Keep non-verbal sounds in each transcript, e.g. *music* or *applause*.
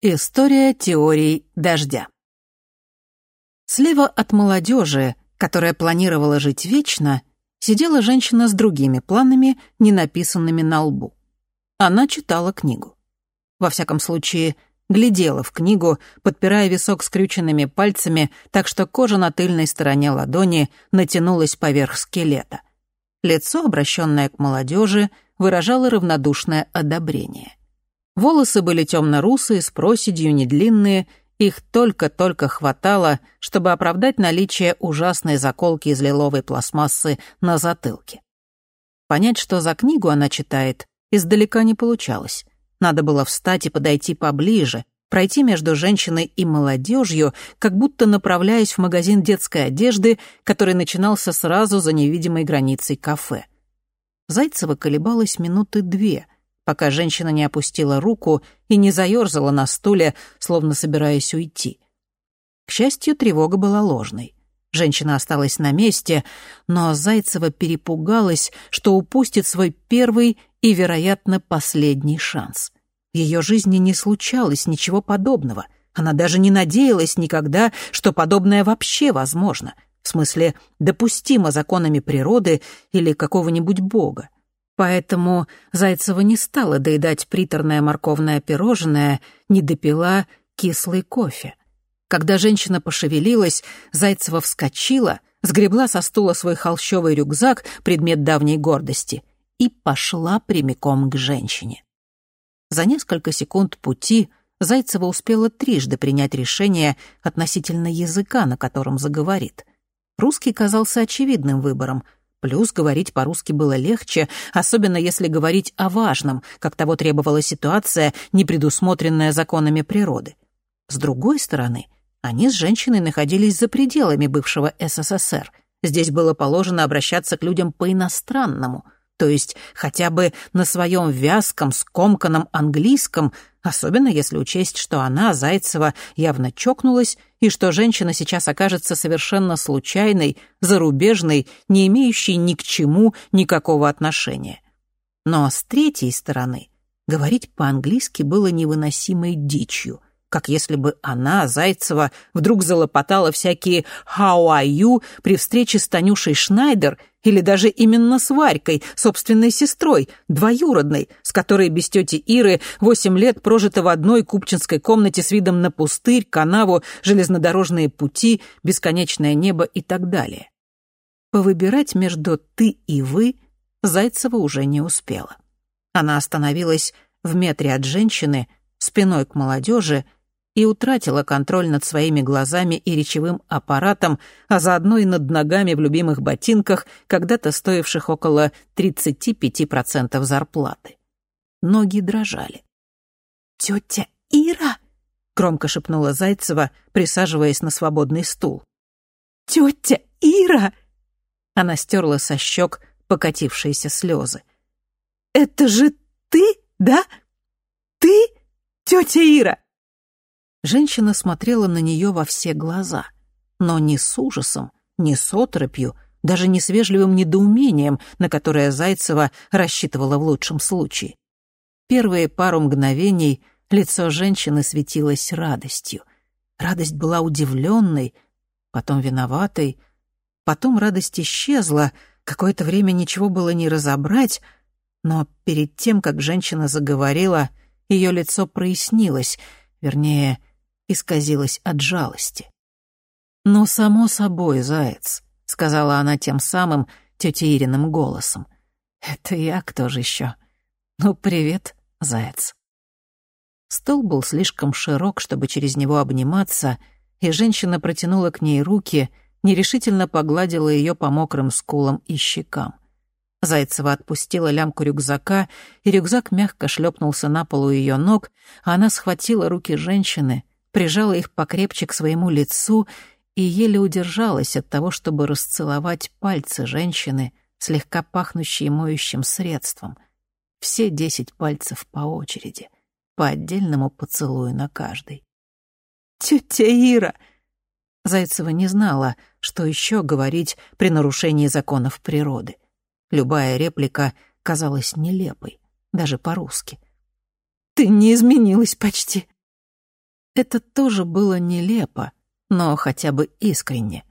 История теорий дождя. Слева от молодежи, которая планировала жить вечно, сидела женщина с другими планами, не написанными на лбу. Она читала книгу. Во всяком случае, глядела в книгу, подпирая висок скрюченными пальцами, так что кожа на тыльной стороне ладони натянулась поверх скелета. Лицо, обращенное к молодежи, выражало равнодушное одобрение. Волосы были темно-русые, с проседью, недлинные, их только-только хватало, чтобы оправдать наличие ужасной заколки из лиловой пластмассы на затылке. Понять, что за книгу она читает, издалека не получалось. Надо было встать и подойти поближе, пройти между женщиной и молодежью, как будто направляясь в магазин детской одежды, который начинался сразу за невидимой границей кафе. Зайцева колебалась минуты две — пока женщина не опустила руку и не заерзала на стуле, словно собираясь уйти. К счастью, тревога была ложной. Женщина осталась на месте, но Зайцева перепугалась, что упустит свой первый и, вероятно, последний шанс. В ее жизни не случалось ничего подобного. Она даже не надеялась никогда, что подобное вообще возможно. В смысле, допустимо законами природы или какого-нибудь бога. Поэтому Зайцева не стала доедать приторное морковное пирожное, не допила кислый кофе. Когда женщина пошевелилась, Зайцева вскочила, сгребла со стула свой холщовый рюкзак, предмет давней гордости, и пошла прямиком к женщине. За несколько секунд пути Зайцева успела трижды принять решение относительно языка, на котором заговорит. Русский казался очевидным выбором — Плюс говорить по-русски было легче, особенно если говорить о важном, как того требовала ситуация, не предусмотренная законами природы. С другой стороны, они с женщиной находились за пределами бывшего СССР. Здесь было положено обращаться к людям по-иностранному — то есть хотя бы на своем вязком, скомканном английском, особенно если учесть, что она, Зайцева, явно чокнулась, и что женщина сейчас окажется совершенно случайной, зарубежной, не имеющей ни к чему никакого отношения. Но с третьей стороны, говорить по-английски было невыносимой дичью — как если бы она, Зайцева, вдруг залопотала всякие «How are you» при встрече с Танюшей Шнайдер или даже именно с Варькой, собственной сестрой, двоюродной, с которой без тети Иры восемь лет прожито в одной купчинской комнате с видом на пустырь, канаву, железнодорожные пути, бесконечное небо и так далее. Повыбирать между «ты» и «вы» Зайцева уже не успела. Она остановилась в метре от женщины, спиной к молодежи, и утратила контроль над своими глазами и речевым аппаратом, а заодно и над ногами в любимых ботинках, когда-то стоивших около 35% зарплаты. Ноги дрожали. «Тетя Ира!» — громко шепнула Зайцева, присаживаясь на свободный стул. «Тетя Ира!» Она стерла со щек покатившиеся слезы. «Это же ты, да? Ты, тетя Ира?» Женщина смотрела на нее во все глаза, но не с ужасом, не с отропью, даже не с вежливым недоумением, на которое Зайцева рассчитывала в лучшем случае. Первые пару мгновений лицо женщины светилось радостью. Радость была удивленной, потом виноватой, потом радость исчезла, какое-то время ничего было не разобрать, но перед тем, как женщина заговорила, ее лицо прояснилось, вернее, исказилась от жалости. «Ну, само собой, заяц», — сказала она тем самым тетя Ириным голосом. «Это я кто же еще? Ну, привет, заяц». Стол был слишком широк, чтобы через него обниматься, и женщина протянула к ней руки, нерешительно погладила ее по мокрым скулам и щекам. Зайцева отпустила лямку рюкзака, и рюкзак мягко шлепнулся на полу ее ног, а она схватила руки женщины, прижала их покрепче к своему лицу и еле удержалась от того, чтобы расцеловать пальцы женщины, слегка пахнущие моющим средством. Все десять пальцев по очереди, по отдельному поцелую на каждый. «Тетя Ира!» Зайцева не знала, что еще говорить при нарушении законов природы. Любая реплика казалась нелепой, даже по-русски. «Ты не изменилась почти. Это тоже было нелепо, но хотя бы искренне.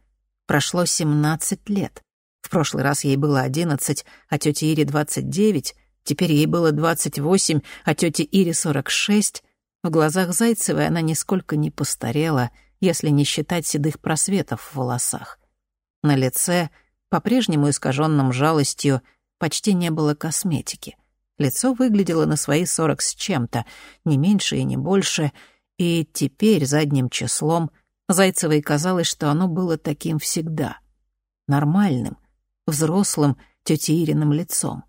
Прошло 17 лет. В прошлый раз ей было 11, а тете Ире 29, теперь ей было 28, а тете Ире 46. В глазах Зайцевой она нисколько не постарела, если не считать седых просветов в волосах. На лице, по-прежнему искаженном жалостью, почти не было косметики. Лицо выглядело на свои сорок с чем-то, не меньше и не больше, и теперь задним числом Зайцевой казалось, что оно было таким всегда. Нормальным, взрослым, тетя Ириным лицом.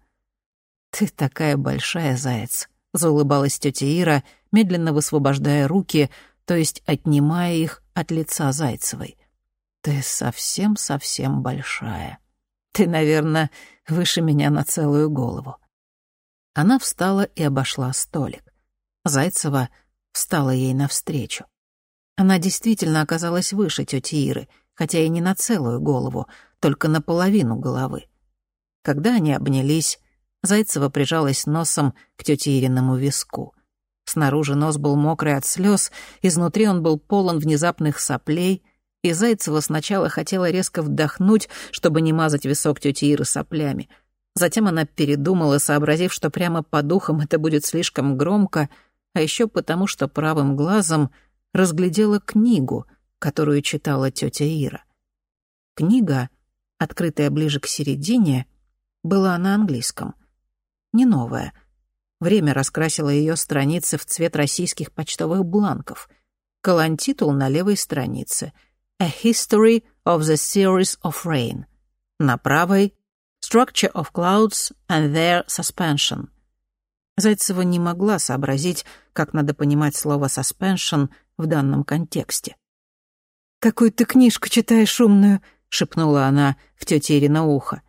«Ты такая большая, заяц», — заулыбалась тетя Ира, медленно высвобождая руки, то есть отнимая их от лица Зайцевой. «Ты совсем-совсем большая. Ты, наверное, выше меня на целую голову». Она встала и обошла столик. Зайцева встала ей навстречу. Она действительно оказалась выше тети Иры, хотя и не на целую голову, только на половину головы. Когда они обнялись, Зайцева прижалась носом к тете Ириному виску. Снаружи нос был мокрый от слез, изнутри он был полон внезапных соплей, и Зайцева сначала хотела резко вдохнуть, чтобы не мазать висок тети Иры соплями — Затем она передумала, сообразив, что прямо по духам это будет слишком громко, а еще потому, что правым глазом разглядела книгу, которую читала тетя Ира. Книга, открытая ближе к середине, была на английском. Не новая. Время раскрасило ее страницы в цвет российских почтовых бланков. Колонтитул на левой странице «A History of the Series of Rain». На правой Structure of Clouds and Their Suspension. Зайцева не могла сообразить, как надо понимать слово «suspension» в данном контексте. «Какую ты книжку читаешь умную?» — шепнула она в тете Ире на ухо.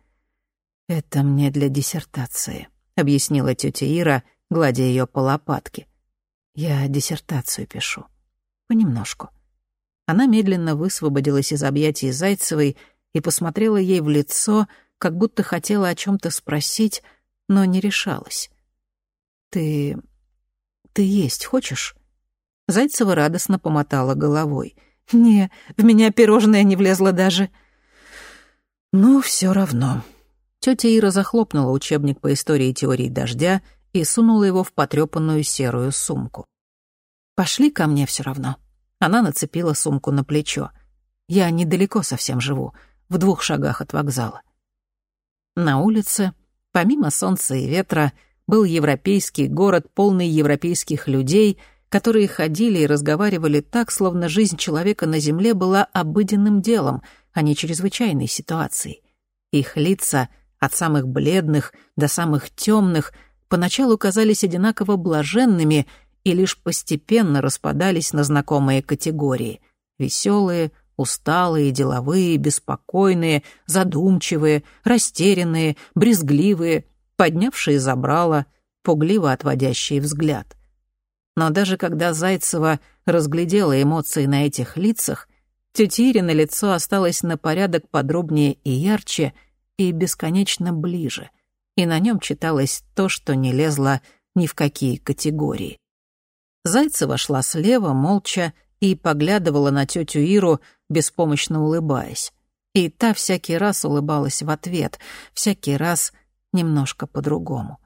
«Это мне для диссертации», — объяснила тетя Ира, гладя ее по лопатке. «Я диссертацию пишу. Понемножку». Она медленно высвободилась из объятий Зайцевой и посмотрела ей в лицо, — как будто хотела о чем-то спросить, но не решалась. «Ты... ты есть хочешь?» Зайцева радостно помотала головой. «Не, в меня пирожное не влезло даже». «Ну, все равно». Тетя Ира захлопнула учебник по истории теории дождя и сунула его в потрепанную серую сумку. «Пошли ко мне все равно». Она нацепила сумку на плечо. «Я недалеко совсем живу, в двух шагах от вокзала. На улице, помимо солнца и ветра, был европейский город, полный европейских людей, которые ходили и разговаривали так, словно жизнь человека на земле была обыденным делом, а не чрезвычайной ситуацией. Их лица, от самых бледных до самых темных, поначалу казались одинаково блаженными и лишь постепенно распадались на знакомые категории — веселые, Усталые, деловые, беспокойные, задумчивые, растерянные, брезгливые, поднявшие забрало, пугливо отводящие взгляд. Но даже когда Зайцева разглядела эмоции на этих лицах, тетя Ирина лицо осталось на порядок подробнее и ярче, и бесконечно ближе, и на нем читалось то, что не лезло ни в какие категории. Зайцева шла слева, молча, и поглядывала на тетю Иру, беспомощно улыбаясь. И та всякий раз улыбалась в ответ, всякий раз немножко по-другому.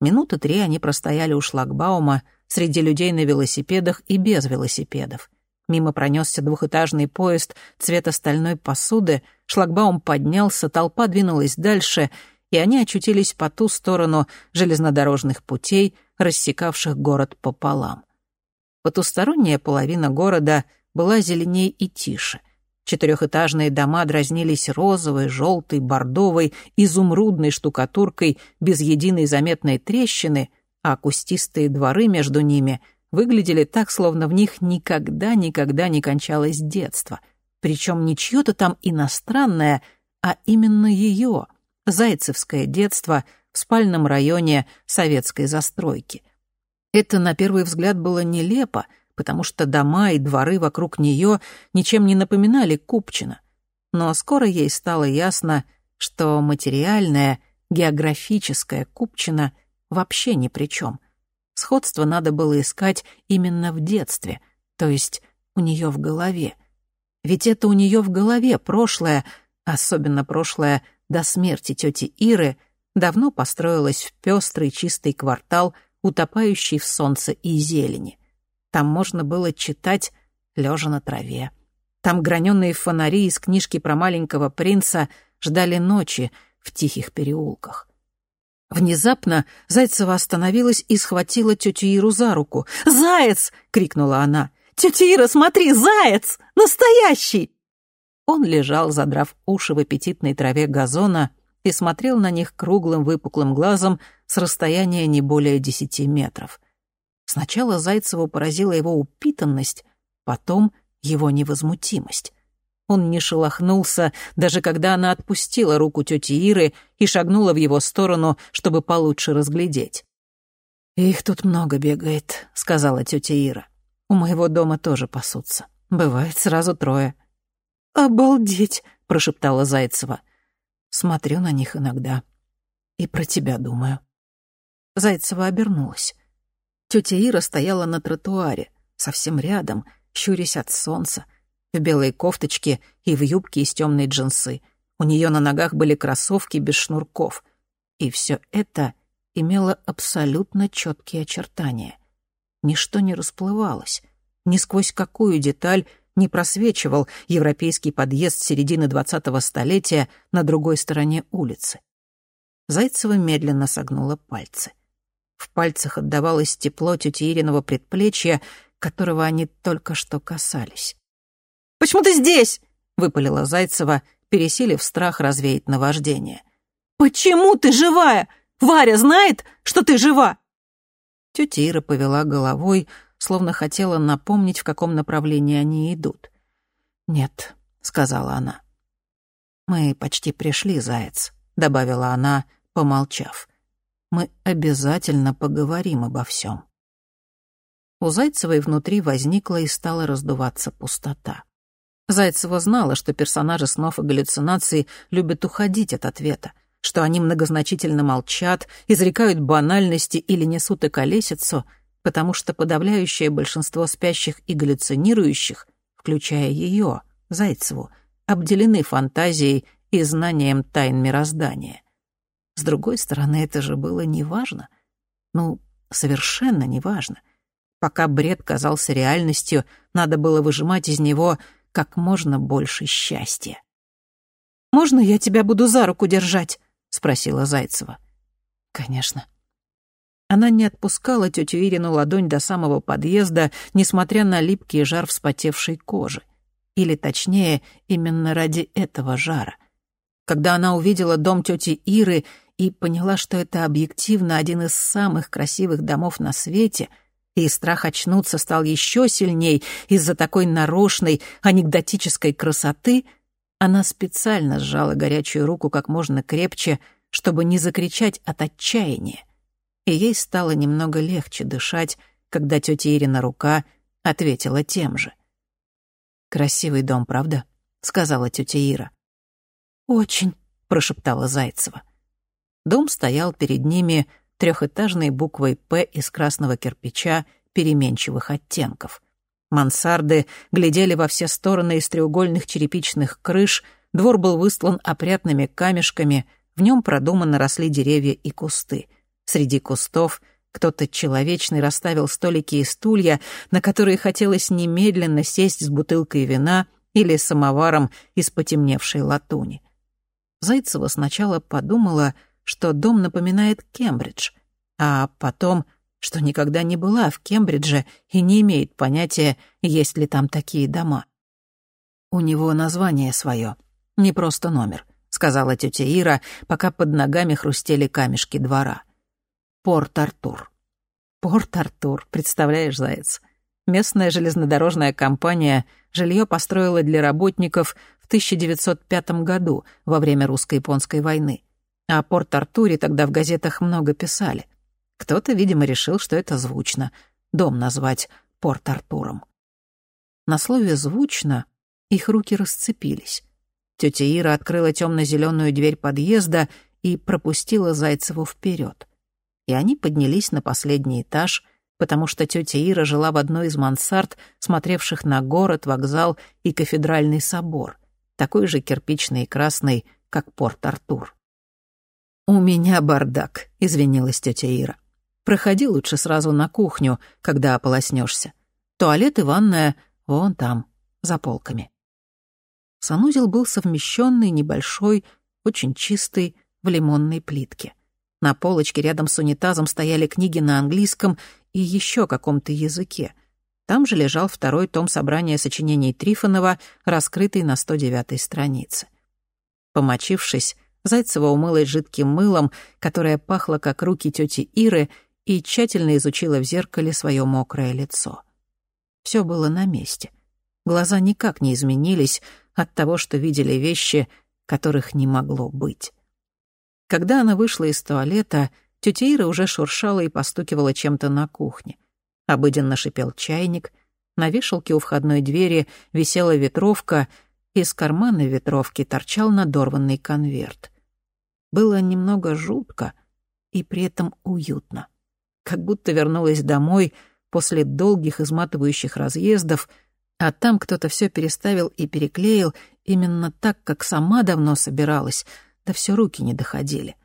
Минуты три они простояли у шлагбаума среди людей на велосипедах и без велосипедов. Мимо пронесся двухэтажный поезд цвета стальной посуды, шлагбаум поднялся, толпа двинулась дальше, и они очутились по ту сторону железнодорожных путей, рассекавших город пополам. Потусторонняя половина города была зеленей и тише. Четырехэтажные дома дразнились розовой, желтой, бордовой, изумрудной штукатуркой без единой заметной трещины, а кустистые дворы между ними выглядели так, словно в них никогда-никогда не кончалось детство. Причем не чье-то там иностранное, а именно ее, зайцевское детство в спальном районе советской застройки — это, на первый взгляд, было нелепо, потому что дома и дворы вокруг нее ничем не напоминали Купчино. Но скоро ей стало ясно, что материальная, географическая Купчино вообще ни при чем. Сходство надо было искать именно в детстве, то есть у нее в голове. Ведь это у нее в голове прошлое, особенно прошлое до смерти тети Иры, давно построилось в пестрый чистый квартал, утопающий в солнце и зелени. Там можно было читать, лежа на траве. Там граненые фонари из книжки про маленького принца ждали ночи в тихих переулках. Внезапно Зайцева остановилась и схватила тетю Иру за руку. «Заяц!» — крикнула она. «Тетя Ира, смотри, заяц! Настоящий!» Он лежал, задрав уши в аппетитной траве газона, и смотрел на них круглым выпуклым глазом с расстояния не более десяти метров. Сначала Зайцеву поразила его упитанность, потом его невозмутимость. Он не шелохнулся, даже когда она отпустила руку тети Иры и шагнула в его сторону, чтобы получше разглядеть. «Их тут много бегает», — сказала тетя Ира. «У моего дома тоже пасутся. Бывает сразу трое». «Обалдеть!» — прошептала Зайцева. «Смотрю на них иногда. И про тебя думаю». Зайцева обернулась. Тетя Ира стояла на тротуаре, совсем рядом, щурясь от солнца, в белой кофточке и в юбке из темной джинсы. У нее на ногах были кроссовки без шнурков. И все это имело абсолютно четкие очертания. Ничто не расплывалось. Ни сквозь какую деталь не просвечивал европейский подъезд середины двадцатого столетия на другой стороне улицы. Зайцева медленно согнула пальцы. В пальцах отдавалось тепло тети Ириного предплечья, которого они только что касались. «Почему ты здесь?» — выпалила Зайцева, пересилив страх развеять наваждение. «Почему ты живая? Варя знает, что ты жива?» Тетя Ира повела головой, словно хотела напомнить, в каком направлении они идут. «Нет», — сказала она. «Мы почти пришли, Заяц», — добавила она, помолчав. «Мы обязательно поговорим обо всем». У Зайцевой внутри возникла и стала раздуваться пустота. Зайцева знала, что персонажи снов и галлюцинаций любят уходить от ответа, что они многозначительно молчат, изрекают банальности или несут околесицу, потому что подавляющее большинство спящих и галлюцинирующих, включая ее, Зайцеву, обделены фантазией и знанием тайн мироздания. С другой стороны, это же было неважно. Ну, совершенно неважно. Пока бред казался реальностью, надо было выжимать из него как можно больше счастья. «Можно я тебя буду за руку держать?» — спросила Зайцева. «Конечно». Она не отпускала тетю Ирину ладонь до самого подъезда, несмотря на липкий жар вспотевшей кожи. Или, точнее, именно ради этого жара. Когда она увидела дом тети Иры и поняла, что это объективно один из самых красивых домов на свете — и страх очнуться стал еще сильней из-за такой нарочной, анекдотической красоты, она специально сжала горячую руку как можно крепче, чтобы не закричать от отчаяния. И ей стало немного легче дышать, когда тетя Ирина рука ответила тем же. «Красивый дом, правда?» — сказала тетя Ира. «Очень», — прошептала Зайцева. Дом стоял перед ними, — трехэтажной буквой «П» из красного кирпича переменчивых оттенков. Мансарды глядели во все стороны из треугольных черепичных крыш, двор был выстлан опрятными камешками, в нем продуманно росли деревья и кусты. Среди кустов кто-то человечный расставил столики и стулья, на которые хотелось немедленно сесть с бутылкой вина или самоваром из потемневшей латуни. Зайцева сначала подумала — что дом напоминает Кембридж, а потом, что никогда не была в Кембридже и не имеет понятия, есть ли там такие дома. «У него название свое, не просто номер», — сказала тетя Ира, пока под ногами хрустели камешки двора. «Порт-Артур». «Порт-Артур, представляешь, заяц?» Местная железнодорожная компания жилье построила для работников в 1905 году во время русско-японской войны. О Порт-Артуре тогда в газетах много писали. Кто-то, видимо, решил, что это звучно. Дом назвать Порт-Артуром. На слове «звучно» их руки расцепились. Тетя Ира открыла темно-зеленую дверь подъезда и пропустила Зайцеву вперед. И они поднялись на последний этаж, потому что тетя Ира жила в одной из мансард, смотревших на город, вокзал и кафедральный собор, такой же кирпичный и красный, как Порт-Артур. «У меня бардак», — извинилась тетя Ира. «Проходи лучше сразу на кухню, когда ополоснешься. Туалет и ванная вон там, за полками». Санузел был совмещенный, небольшой, очень чистый, в лимонной плитке. На полочке рядом с унитазом стояли книги на английском и еще каком-то языке. Там же лежал второй том собрания сочинений Трифонова, раскрытый на 109-й странице. Помочившись, Зайцева умылась жидким мылом, которое пахло, как руки тети Иры, и тщательно изучила в зеркале свое мокрое лицо. Все было на месте. Глаза никак не изменились от того, что видели вещи, которых не могло быть. Когда она вышла из туалета, тетя Ира уже шуршала и постукивала чем-то на кухне. Обыденно шипел чайник, на вешалке у входной двери висела ветровка, из кармана ветровки торчал надорванный конверт. Было немного жутко и при этом уютно. Как будто вернулась домой после долгих изматывающих разъездов, а там кто-то все переставил и переклеил именно так, как сама давно собиралась, да все руки не доходили.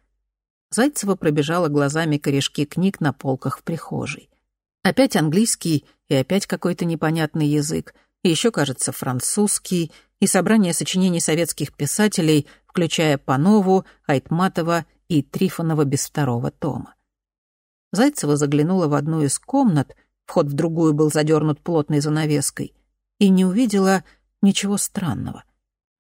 Зайцева пробежала глазами корешки книг на полках в прихожей. Опять английский и опять какой-то непонятный язык, и еще, кажется, французский, и собрание сочинений советских писателей, включая Панову, Айтматова и Трифонова без второго тома. Зайцева заглянула в одну из комнат, вход в другую был задернут плотной занавеской, и не увидела ничего странного.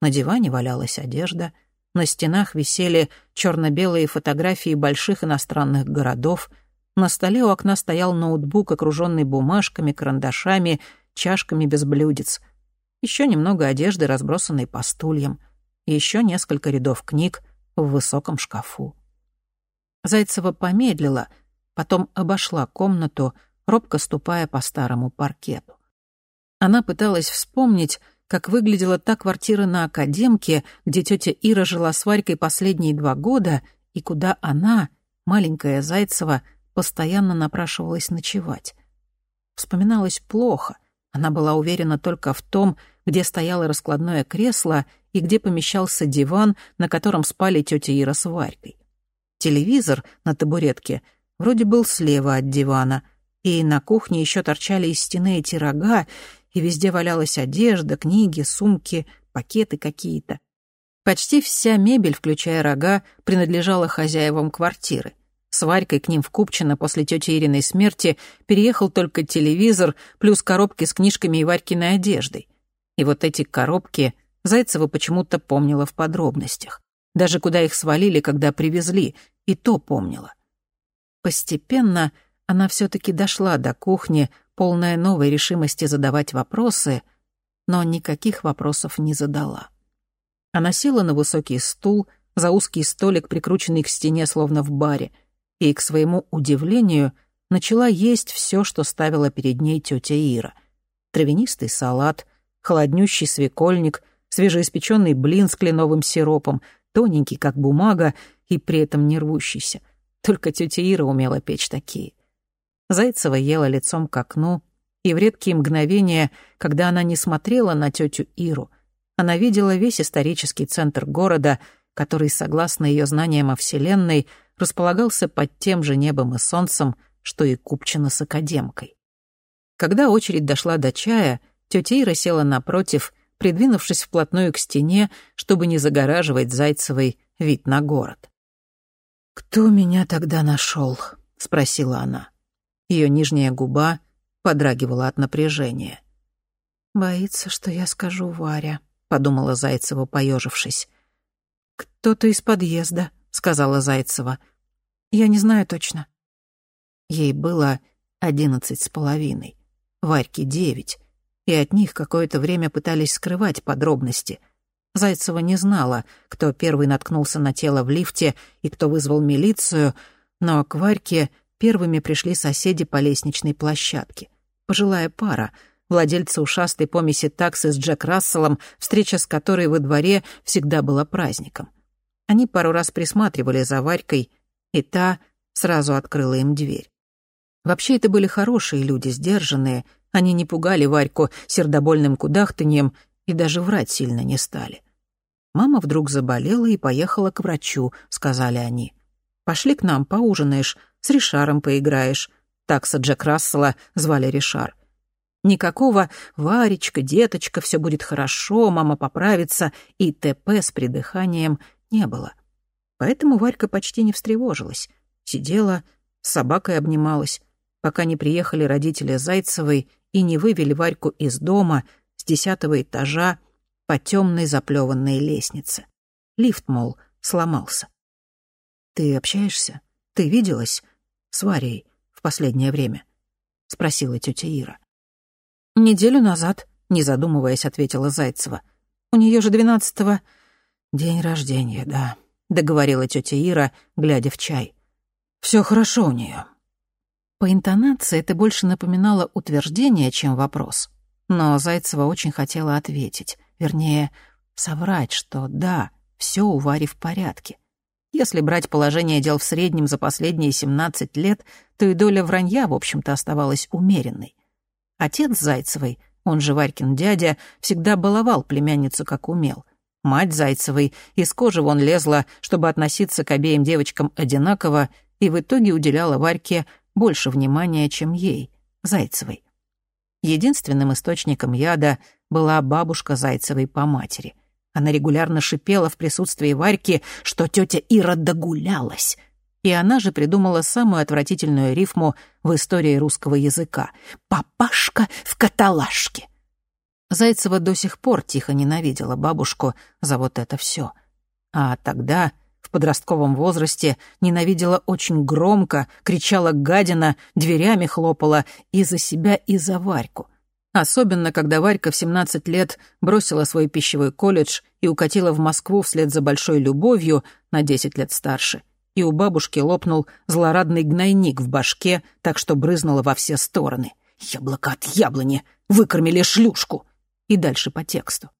На диване валялась одежда, на стенах висели черно-белые фотографии больших иностранных городов, на столе у окна стоял ноутбук, окруженный бумажками, карандашами, чашками без блюдец. Еще немного одежды, разбросанной по стульям — и еще несколько рядов книг в высоком шкафу. Зайцева помедлила, потом обошла комнату, робко ступая по старому паркету. Она пыталась вспомнить, как выглядела та квартира на Академке, где тетя Ира жила с Варькой последние два года, и куда она, маленькая Зайцева, постоянно напрашивалась ночевать. Вспоминалось плохо. Она была уверена только в том, где стояло раскладное кресло и где помещался диван, на котором спали тетя Ира с Варькой. Телевизор на табуретке вроде был слева от дивана, и на кухне еще торчали из стены эти рога, и везде валялась одежда, книги, сумки, пакеты какие-то. Почти вся мебель, включая рога, принадлежала хозяевам квартиры. С Варькой к ним в Купчино после тети Ириной смерти переехал только телевизор плюс коробки с книжками и Варькиной одеждой. И вот эти коробки Зайцева почему-то помнила в подробностях. Даже куда их свалили, когда привезли, и то помнила. Постепенно она все-таки дошла до кухни, полная новой решимости задавать вопросы, но никаких вопросов не задала. Она села на высокий стул, за узкий столик, прикрученный к стене, словно в баре, и, к своему удивлению, начала есть все, что ставила перед ней тетя Ира. Травянистый салат, холоднющий свекольник, свежеиспеченный блин с кленовым сиропом, тоненький, как бумага, и при этом не рвущийся. Только тетя Ира умела печь такие. Зайцева ела лицом к окну, и в редкие мгновения, когда она не смотрела на тетю Иру, она видела весь исторический центр города, который, согласно ее знаниям о Вселенной, располагался под тем же небом и солнцем, что и Купчино с академкой. Когда очередь дошла до чая, тетя Ира села напротив придвинувшись вплотную к стене, чтобы не загораживать Зайцевой вид на город. «Кто меня тогда нашел? спросила она. Ее нижняя губа подрагивала от напряжения. «Боится, что я скажу Варя», — подумала Зайцева, поежившись. «Кто-то из подъезда», — сказала Зайцева. «Я не знаю точно». Ей было одиннадцать с половиной, Варьке девять и от них какое-то время пытались скрывать подробности. Зайцева не знала, кто первый наткнулся на тело в лифте и кто вызвал милицию, но к Варьке первыми пришли соседи по лестничной площадке. Пожилая пара, владельцы ушастой помеси таксы с Джек Расселом, встреча с которой во дворе всегда была праздником. Они пару раз присматривали за Варькой, и та сразу открыла им дверь. Вообще это были хорошие люди, сдержанные. Они не пугали Варьку сердобольным кудахтаньем и даже врать сильно не стали. Мама вдруг заболела и поехала к врачу, сказали они. Пошли к нам, поужинаешь, с Ришаром поиграешь. Такса Джек Рассела звали Ришар. Никакого «Варечка, деточка, все будет хорошо, мама поправится» и ТП с придыханием не было. Поэтому Варька почти не встревожилась. Сидела, с собакой обнималась, пока не приехали родители Зайцевой и не вывели Варьку из дома с десятого этажа по темной заплеванной лестнице. Лифт, мол, сломался. «Ты общаешься? Ты виделась с Варей в последнее время?» — спросила тетя Ира. «Неделю назад», — не задумываясь, ответила Зайцева. «У нее же двенадцатого...» «День рождения, да», — договорила тетя Ира, глядя в чай. Все хорошо у нее. По интонации это больше напоминало утверждение, чем вопрос. Но Зайцева очень хотела ответить, вернее, соврать, что да, все у Вари в порядке. Если брать положение дел в среднем за последние 17 лет, то и доля вранья, в общем-то, оставалась умеренной. Отец Зайцевой, он же Варькин дядя, всегда баловал племянницу как умел. Мать Зайцевой из кожи вон лезла, чтобы относиться к обеим девочкам одинаково, и в итоге уделяла Варьке больше внимания, чем ей, Зайцевой. Единственным источником яда была бабушка Зайцевой по матери. Она регулярно шипела в присутствии Варьки, что тетя Ира догулялась. И она же придумала самую отвратительную рифму в истории русского языка «папашка в каталажке». Зайцева до сих пор тихо ненавидела бабушку за вот это все. А тогда в подростковом возрасте ненавидела очень громко, кричала гадина, дверями хлопала и за себя, и за Варьку. Особенно, когда Варька в 17 лет бросила свой пищевой колледж и укатила в Москву вслед за большой любовью на 10 лет старше. И у бабушки лопнул злорадный гнойник в башке, так что брызнуло во все стороны. «Яблоко от яблони! Выкормили шлюшку!» И дальше по тексту.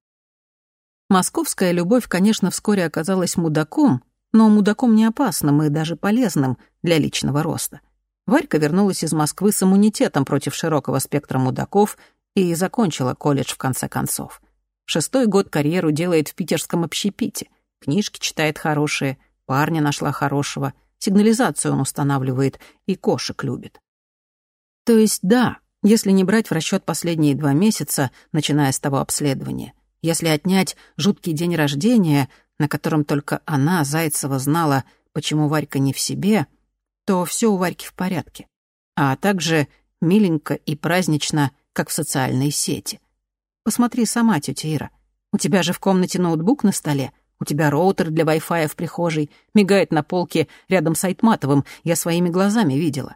Московская любовь, конечно, вскоре оказалась мудаком, но мудаком не опасным и даже полезным для личного роста. Варька вернулась из Москвы с иммунитетом против широкого спектра мудаков и закончила колледж в конце концов. Шестой год карьеру делает в питерском общепите. Книжки читает хорошие, парня нашла хорошего, сигнализацию он устанавливает и кошек любит. То есть да, если не брать в расчет последние два месяца, начиная с того обследования, если отнять жуткий день рождения, на котором только она, Зайцева, знала, почему Варька не в себе, то все у Варьки в порядке. А также миленько и празднично, как в социальной сети. Посмотри сама, тетя Ира. У тебя же в комнате ноутбук на столе, у тебя роутер для Wi-Fi в прихожей, мигает на полке рядом с Айтматовым, я своими глазами видела.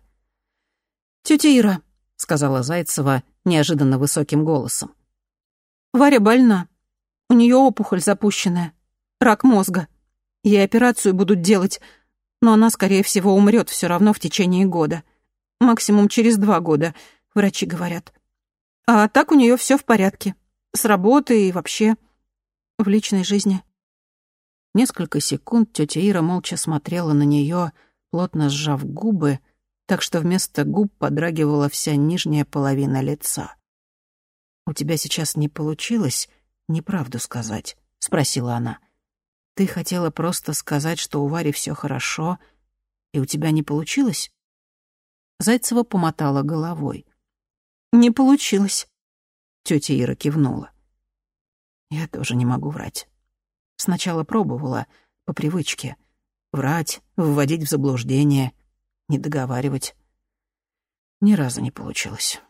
«Тетя Ира», — сказала Зайцева неожиданно высоким голосом. «Варя больна. У нее опухоль запущенная рак мозга. Ей операцию будут делать, но она, скорее всего, умрет все равно в течение года. Максимум через два года, врачи говорят. А так у нее все в порядке. С работой и вообще в личной жизни. Несколько секунд тетя Ира молча смотрела на нее, плотно сжав губы, так что вместо губ подрагивала вся нижняя половина лица. «У тебя сейчас не получилось неправду сказать?» — спросила она. — ты хотела просто сказать, что у Вари все хорошо, и у тебя не получилось? Зайцева помотала головой. Не получилось. Тетя Ира кивнула. Я тоже не могу врать. Сначала пробовала, по привычке. Врать, вводить в заблуждение, не договаривать. Ни разу не получилось.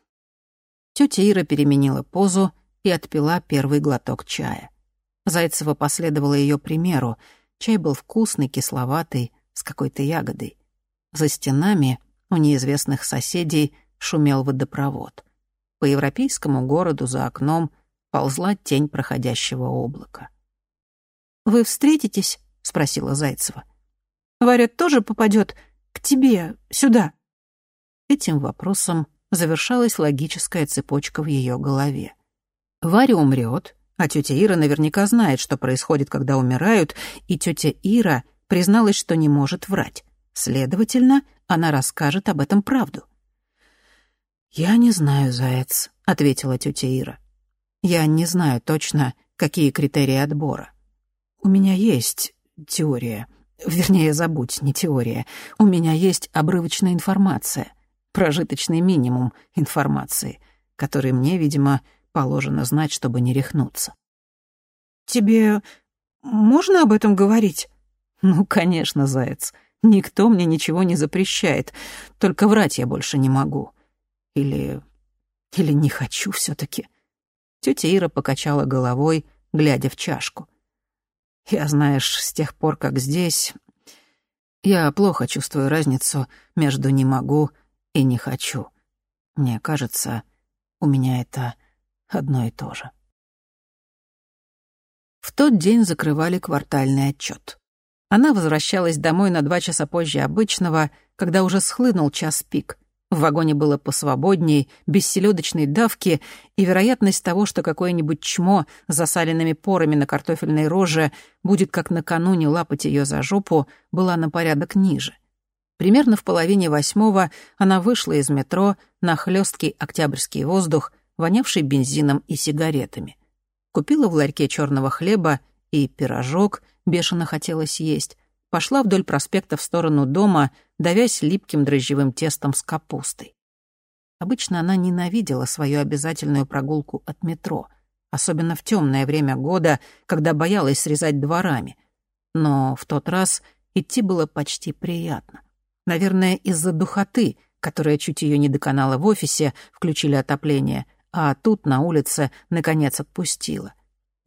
Тетя Ира переменила позу и отпила первый глоток чая. Зайцева последовала ее примеру. Чай был вкусный, кисловатый, с какой-то ягодой. За стенами у неизвестных соседей шумел водопровод. По европейскому городу за окном ползла тень проходящего облака. «Вы встретитесь?» — спросила Зайцева. «Варя тоже попадет к тебе, сюда?» Этим вопросом завершалась логическая цепочка в ее голове. Варя умрет, а тетя Ира наверняка знает, что происходит, когда умирают, и тетя Ира призналась, что не может врать. Следовательно, она расскажет об этом правду. «Я не знаю, заяц», — ответила тетя Ира. «Я не знаю точно, какие критерии отбора. У меня есть теория. Вернее, забудь, не теория. У меня есть обрывочная информация, прожиточный минимум информации, который мне, видимо, положено знать, чтобы не рехнуться. «Тебе можно об этом говорить?» «Ну, конечно, заяц. Никто мне ничего не запрещает. Только врать я больше не могу. Или... или не хочу все таки Тетя Ира покачала головой, глядя в чашку. «Я, знаешь, с тех пор, как здесь, я плохо чувствую разницу между «не могу» и «не хочу». Мне кажется, у меня это одно и то же. В тот день закрывали квартальный отчет. Она возвращалась домой на два часа позже обычного, когда уже схлынул час пик. В вагоне было посвободней, без селедочной давки, и вероятность того, что какое-нибудь чмо с засаленными порами на картофельной роже будет как накануне лапать ее за жопу, была на порядок ниже. Примерно в половине восьмого она вышла из метро на хлесткий октябрьский воздух, вонявший бензином и сигаретами. Купила в ларьке черного хлеба и пирожок, бешено хотелось есть, пошла вдоль проспекта в сторону дома, давясь липким дрожжевым тестом с капустой. Обычно она ненавидела свою обязательную прогулку от метро, особенно в темное время года, когда боялась срезать дворами. Но в тот раз идти было почти приятно. Наверное, из-за духоты, которая чуть ее не доконала в офисе, включили отопление, а тут на улице, наконец, отпустила.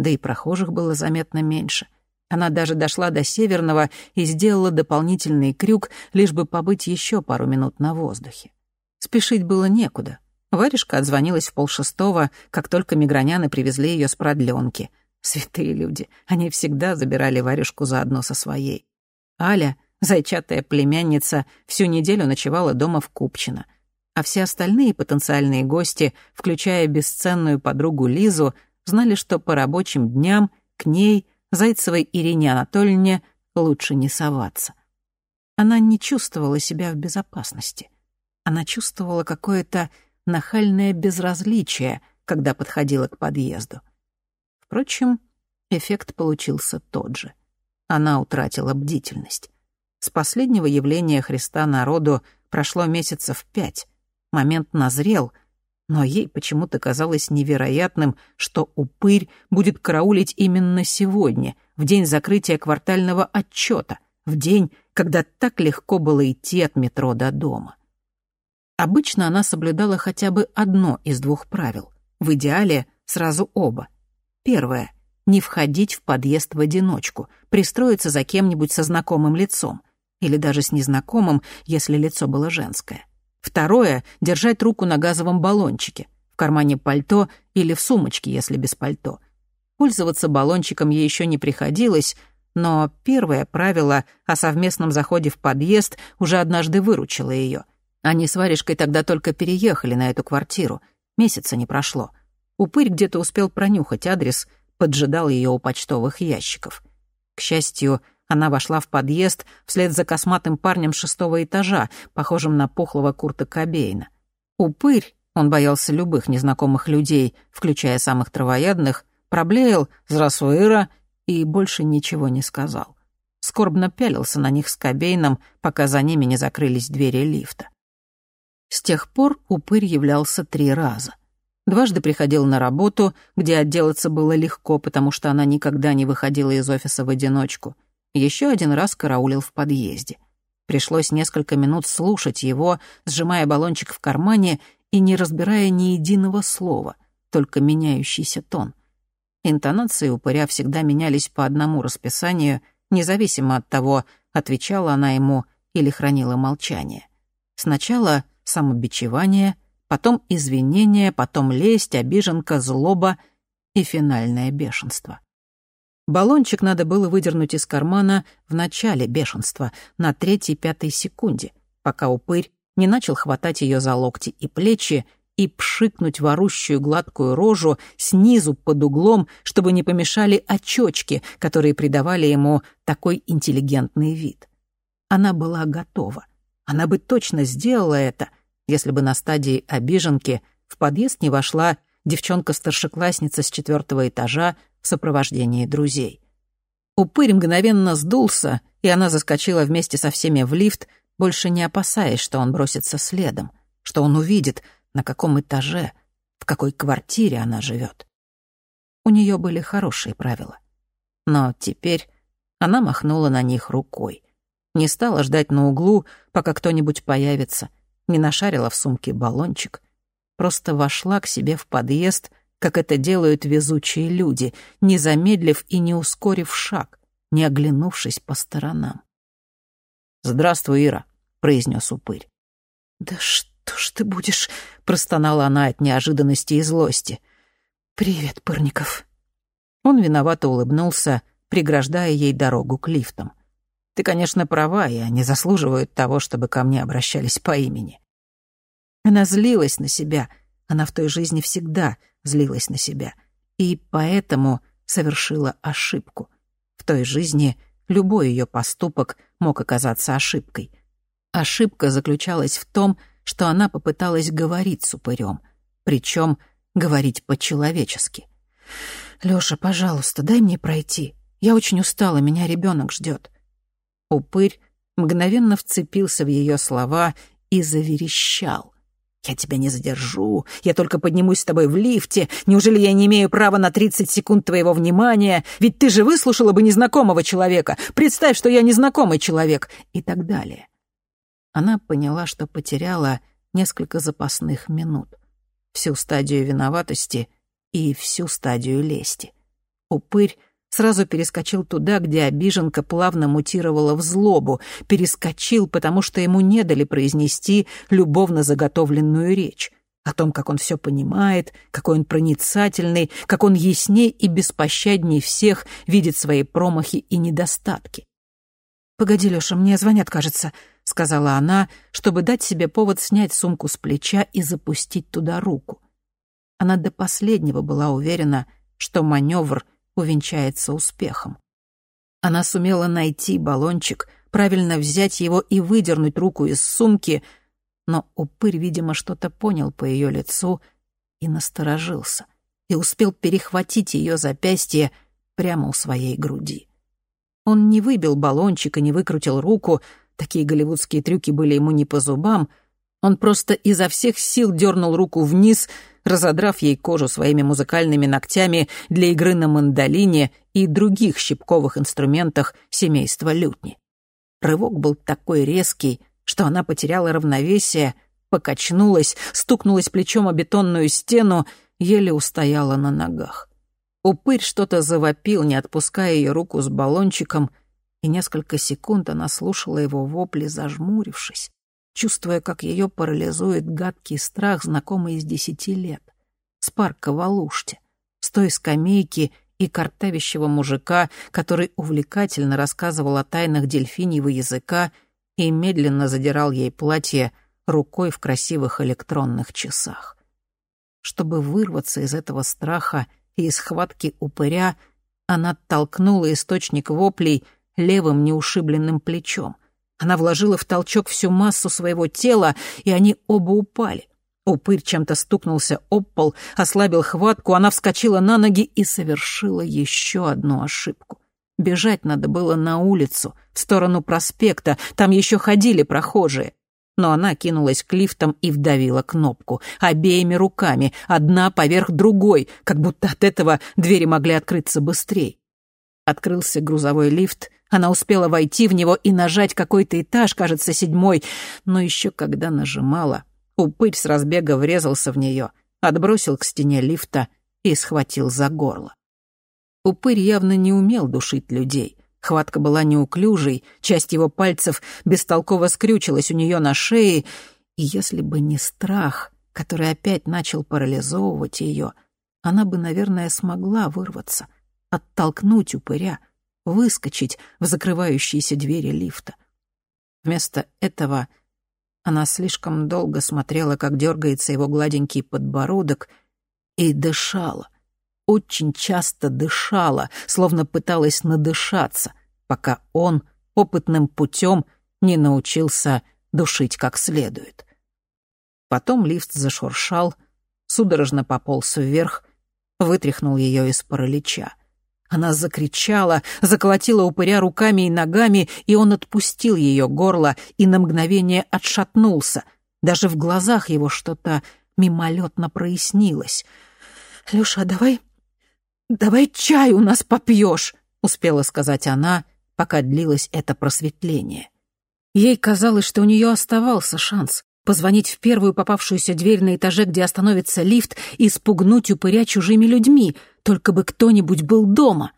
Да и прохожих было заметно меньше. Она даже дошла до Северного и сделала дополнительный крюк, лишь бы побыть еще пару минут на воздухе. Спешить было некуда. Варежка отзвонилась в полшестого, как только миграняны привезли ее с продленки. Святые люди, они всегда забирали Варежку заодно со своей. Аля, зайчатая племянница, всю неделю ночевала дома в Купчино — а все остальные потенциальные гости, включая бесценную подругу Лизу, знали, что по рабочим дням к ней, Зайцевой Ирине Анатольевне, лучше не соваться. Она не чувствовала себя в безопасности. Она чувствовала какое-то нахальное безразличие, когда подходила к подъезду. Впрочем, эффект получился тот же. Она утратила бдительность. С последнего явления Христа народу прошло месяцев пять, Момент назрел, но ей почему-то казалось невероятным, что упырь будет караулить именно сегодня, в день закрытия квартального отчета, в день, когда так легко было идти от метро до дома. Обычно она соблюдала хотя бы одно из двух правил, в идеале сразу оба. Первое — не входить в подъезд в одиночку, пристроиться за кем-нибудь со знакомым лицом, или даже с незнакомым, если лицо было женское — Второе — держать руку на газовом баллончике, в кармане пальто или в сумочке, если без пальто. Пользоваться баллончиком ей еще не приходилось, но первое правило о совместном заходе в подъезд уже однажды выручило ее. Они с Варежкой тогда только переехали на эту квартиру. Месяца не прошло. Упырь где-то успел пронюхать адрес, поджидал ее у почтовых ящиков. К счастью, она вошла в подъезд вслед за косматым парнем шестого этажа, похожим на пухлого Курта Кобейна. Упырь, он боялся любых незнакомых людей, включая самых травоядных, проблеял «Здравствуй, и больше ничего не сказал. Скорбно пялился на них с Кобейном, пока за ними не закрылись двери лифта. С тех пор упырь являлся три раза. Дважды приходил на работу, где отделаться было легко, потому что она никогда не выходила из офиса в одиночку — еще один раз караулил в подъезде. Пришлось несколько минут слушать его, сжимая баллончик в кармане и не разбирая ни единого слова, только меняющийся тон. Интонации упыря всегда менялись по одному расписанию, независимо от того, отвечала она ему или хранила молчание. Сначала самобичевание, потом извинение, потом лесть, обиженка, злоба и финальное бешенство. Баллончик надо было выдернуть из кармана в начале бешенства, на третьей-пятой секунде, пока упырь не начал хватать ее за локти и плечи и пшикнуть ворущую гладкую рожу снизу под углом, чтобы не помешали очечки, которые придавали ему такой интеллигентный вид. Она была готова. Она бы точно сделала это, если бы на стадии обиженки в подъезд не вошла девчонка-старшеклассница с четвертого этажа в сопровождении друзей. Упырь мгновенно сдулся, и она заскочила вместе со всеми в лифт, больше не опасаясь, что он бросится следом, что он увидит, на каком этаже, в какой квартире она живет. У нее были хорошие правила. Но теперь она махнула на них рукой. Не стала ждать на углу, пока кто-нибудь появится, не нашарила в сумке баллончик, просто вошла к себе в подъезд, как это делают везучие люди, не замедлив и не ускорив шаг, не оглянувшись по сторонам. «Здравствуй, Ира», — произнес упырь. «Да что ж ты будешь?» — простонала она от неожиданности и злости. «Привет, Пырников». Он виновато улыбнулся, преграждая ей дорогу к лифтам. «Ты, конечно, права, и они заслуживают того, чтобы ко мне обращались по имени». Она злилась на себя, она в той жизни всегда злилась на себя, и поэтому совершила ошибку. В той жизни любой ее поступок мог оказаться ошибкой. Ошибка заключалась в том, что она попыталась говорить с упырем, причем говорить по-человечески. «Лёша, пожалуйста, дай мне пройти. Я очень устала, меня ребенок ждет. Упырь мгновенно вцепился в ее слова и заверещал. «Я тебя не задержу. Я только поднимусь с тобой в лифте. Неужели я не имею права на 30 секунд твоего внимания? Ведь ты же выслушала бы незнакомого человека. Представь, что я незнакомый человек». И так далее. Она поняла, что потеряла несколько запасных минут. Всю стадию виноватости и всю стадию лести. Упырь сразу перескочил туда, где обиженка плавно мутировала в злобу, перескочил, потому что ему не дали произнести любовно заготовленную речь о том, как он все понимает, какой он проницательный, как он ясней и беспощадней всех видит свои промахи и недостатки. «Погоди, Лёша, мне звонят, кажется», — сказала она, чтобы дать себе повод снять сумку с плеча и запустить туда руку. Она до последнего была уверена, что маневр — увенчается успехом. Она сумела найти баллончик, правильно взять его и выдернуть руку из сумки, но упырь, видимо, что-то понял по ее лицу и насторожился, и успел перехватить ее запястье прямо у своей груди. Он не выбил баллончик и не выкрутил руку, такие голливудские трюки были ему не по зубам, он просто изо всех сил дернул руку вниз — разодрав ей кожу своими музыкальными ногтями для игры на мандолине и других щипковых инструментах семейства лютни. Рывок был такой резкий, что она потеряла равновесие, покачнулась, стукнулась плечом о бетонную стену, еле устояла на ногах. Упырь что-то завопил, не отпуская ее руку с баллончиком, и несколько секунд она слушала его вопли, зажмурившись чувствуя, как ее парализует гадкий страх, знакомый из десяти лет. С парка в Алуште, с той скамейки и картавящего мужика, который увлекательно рассказывал о тайнах дельфиньего языка и медленно задирал ей платье рукой в красивых электронных часах. Чтобы вырваться из этого страха и из схватки упыря, она толкнула источник воплей левым неушибленным плечом — она вложила в толчок всю массу своего тела, и они оба упали. Упырь чем-то стукнулся об пол, ослабил хватку, она вскочила на ноги и совершила еще одну ошибку. Бежать надо было на улицу, в сторону проспекта, там еще ходили прохожие. Но она кинулась к лифтам и вдавила кнопку. Обеими руками, одна поверх другой, как будто от этого двери могли открыться быстрее. Открылся грузовой лифт, она успела войти в него и нажать какой-то этаж, кажется, седьмой, но еще когда нажимала, упырь с разбега врезался в нее, отбросил к стене лифта и схватил за горло. Упырь явно не умел душить людей. Хватка была неуклюжей, часть его пальцев бестолково скрючилась у нее на шее, и если бы не страх, который опять начал парализовывать ее, она бы, наверное, смогла вырваться, оттолкнуть упыря — выскочить в закрывающиеся двери лифта. Вместо этого она слишком долго смотрела, как дергается его гладенький подбородок, и дышала, очень часто дышала, словно пыталась надышаться, пока он опытным путем не научился душить как следует. Потом лифт зашуршал, судорожно пополз вверх, вытряхнул ее из паралича. Она закричала, заколотила упыря руками и ногами, и он отпустил ее горло и на мгновение отшатнулся. Даже в глазах его что-то мимолетно прояснилось. «Люша, давай... давай чай у нас попьешь», — успела сказать она, пока длилось это просветление. Ей казалось, что у нее оставался шанс позвонить в первую попавшуюся дверь на этаже, где остановится лифт, и спугнуть упыря чужими людьми, только бы кто-нибудь был дома.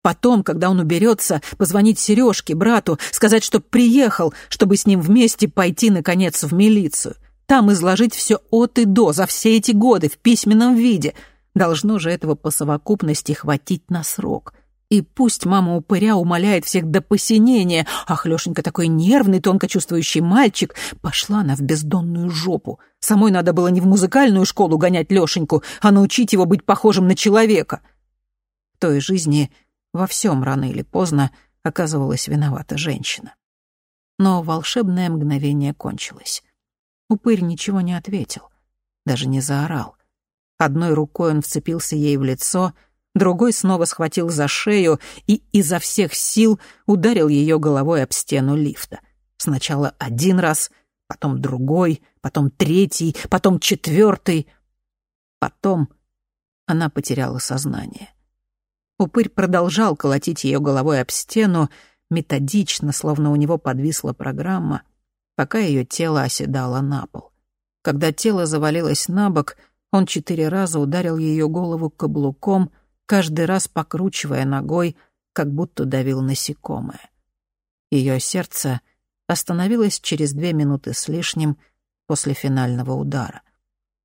Потом, когда он уберется, позвонить Сережке, брату, сказать, чтоб приехал, чтобы с ним вместе пойти, наконец, в милицию. Там изложить все от и до, за все эти годы, в письменном виде. Должно же этого по совокупности хватить на срок. И пусть мама упыря умоляет всех до посинения, ах, Лёшенька такой нервный, тонко чувствующий мальчик, пошла она в бездонную жопу. Самой надо было не в музыкальную школу гонять Лёшеньку, а научить его быть похожим на человека. В той жизни во всем рано или поздно оказывалась виновата женщина. Но волшебное мгновение кончилось. Упырь ничего не ответил, даже не заорал. Одной рукой он вцепился ей в лицо — другой снова схватил за шею и изо всех сил ударил ее головой об стену лифта. Сначала один раз, потом другой, потом третий, потом четвертый. Потом она потеряла сознание. Упырь продолжал колотить ее головой об стену, методично, словно у него подвисла программа, пока ее тело оседало на пол. Когда тело завалилось на бок, он четыре раза ударил ее голову каблуком — каждый раз покручивая ногой, как будто давил насекомое. Ее сердце остановилось через две минуты с лишним после финального удара.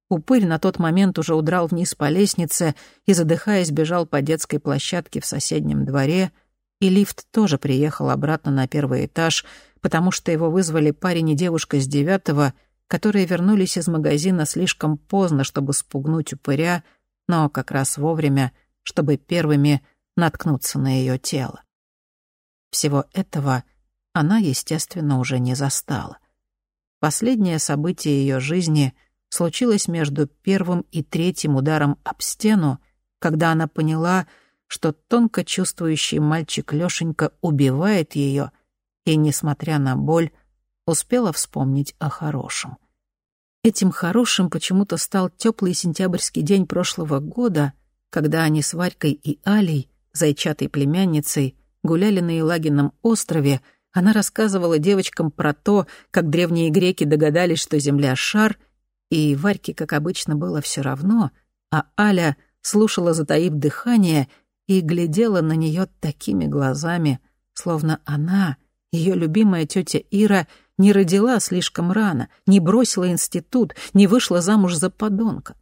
Упырь на тот момент уже удрал вниз по лестнице и, задыхаясь, бежал по детской площадке в соседнем дворе, и лифт тоже приехал обратно на первый этаж, потому что его вызвали парень и девушка с девятого, которые вернулись из магазина слишком поздно, чтобы спугнуть упыря, но как раз вовремя, чтобы первыми наткнуться на ее тело. Всего этого она, естественно, уже не застала. Последнее событие ее жизни случилось между первым и третьим ударом об стену, когда она поняла, что тонко чувствующий мальчик Лёшенька убивает ее, и, несмотря на боль, успела вспомнить о хорошем. Этим хорошим почему-то стал теплый сентябрьский день прошлого года, когда они с Варькой и Алей, зайчатой племянницей, гуляли на Елагином острове, она рассказывала девочкам про то, как древние греки догадались, что Земля — шар, и Варьке, как обычно, было все равно, а Аля слушала, затаив дыхание, и глядела на нее такими глазами, словно она, ее любимая тетя Ира, не родила слишком рано, не бросила институт, не вышла замуж за подонка.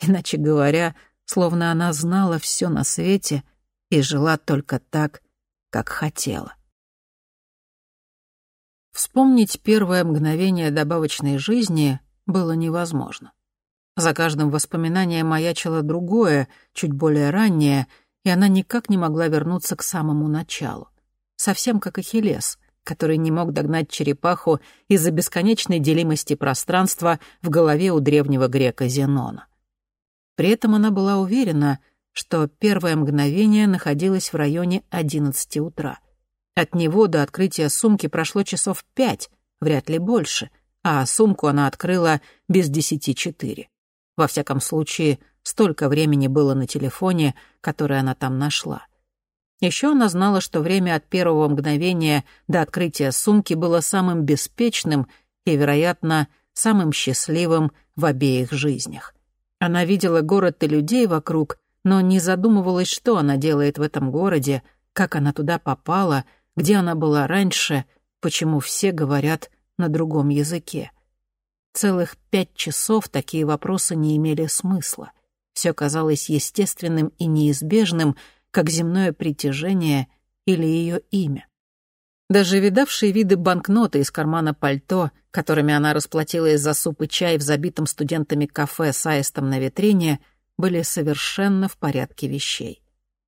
Иначе говоря, словно она знала все на свете и жила только так, как хотела. Вспомнить первое мгновение добавочной жизни было невозможно. За каждым воспоминанием маячило другое, чуть более раннее, и она никак не могла вернуться к самому началу. Совсем как Ахиллес, который не мог догнать черепаху из-за бесконечной делимости пространства в голове у древнего грека Зенона. При этом она была уверена, что первое мгновение находилось в районе 11 утра. От него до открытия сумки прошло часов пять, вряд ли больше, а сумку она открыла без десяти четыре. Во всяком случае, столько времени было на телефоне, который она там нашла. Еще она знала, что время от первого мгновения до открытия сумки было самым беспечным и, вероятно, самым счастливым в обеих жизнях. Она видела город и людей вокруг, но не задумывалась, что она делает в этом городе, как она туда попала, где она была раньше, почему все говорят на другом языке. Целых пять часов такие вопросы не имели смысла. Все казалось естественным и неизбежным, как земное притяжение или ее имя. Даже видавшие виды банкноты из кармана пальто, которыми она расплатилась за суп и чай в забитом студентами кафе с аистом на витрине, были совершенно в порядке вещей.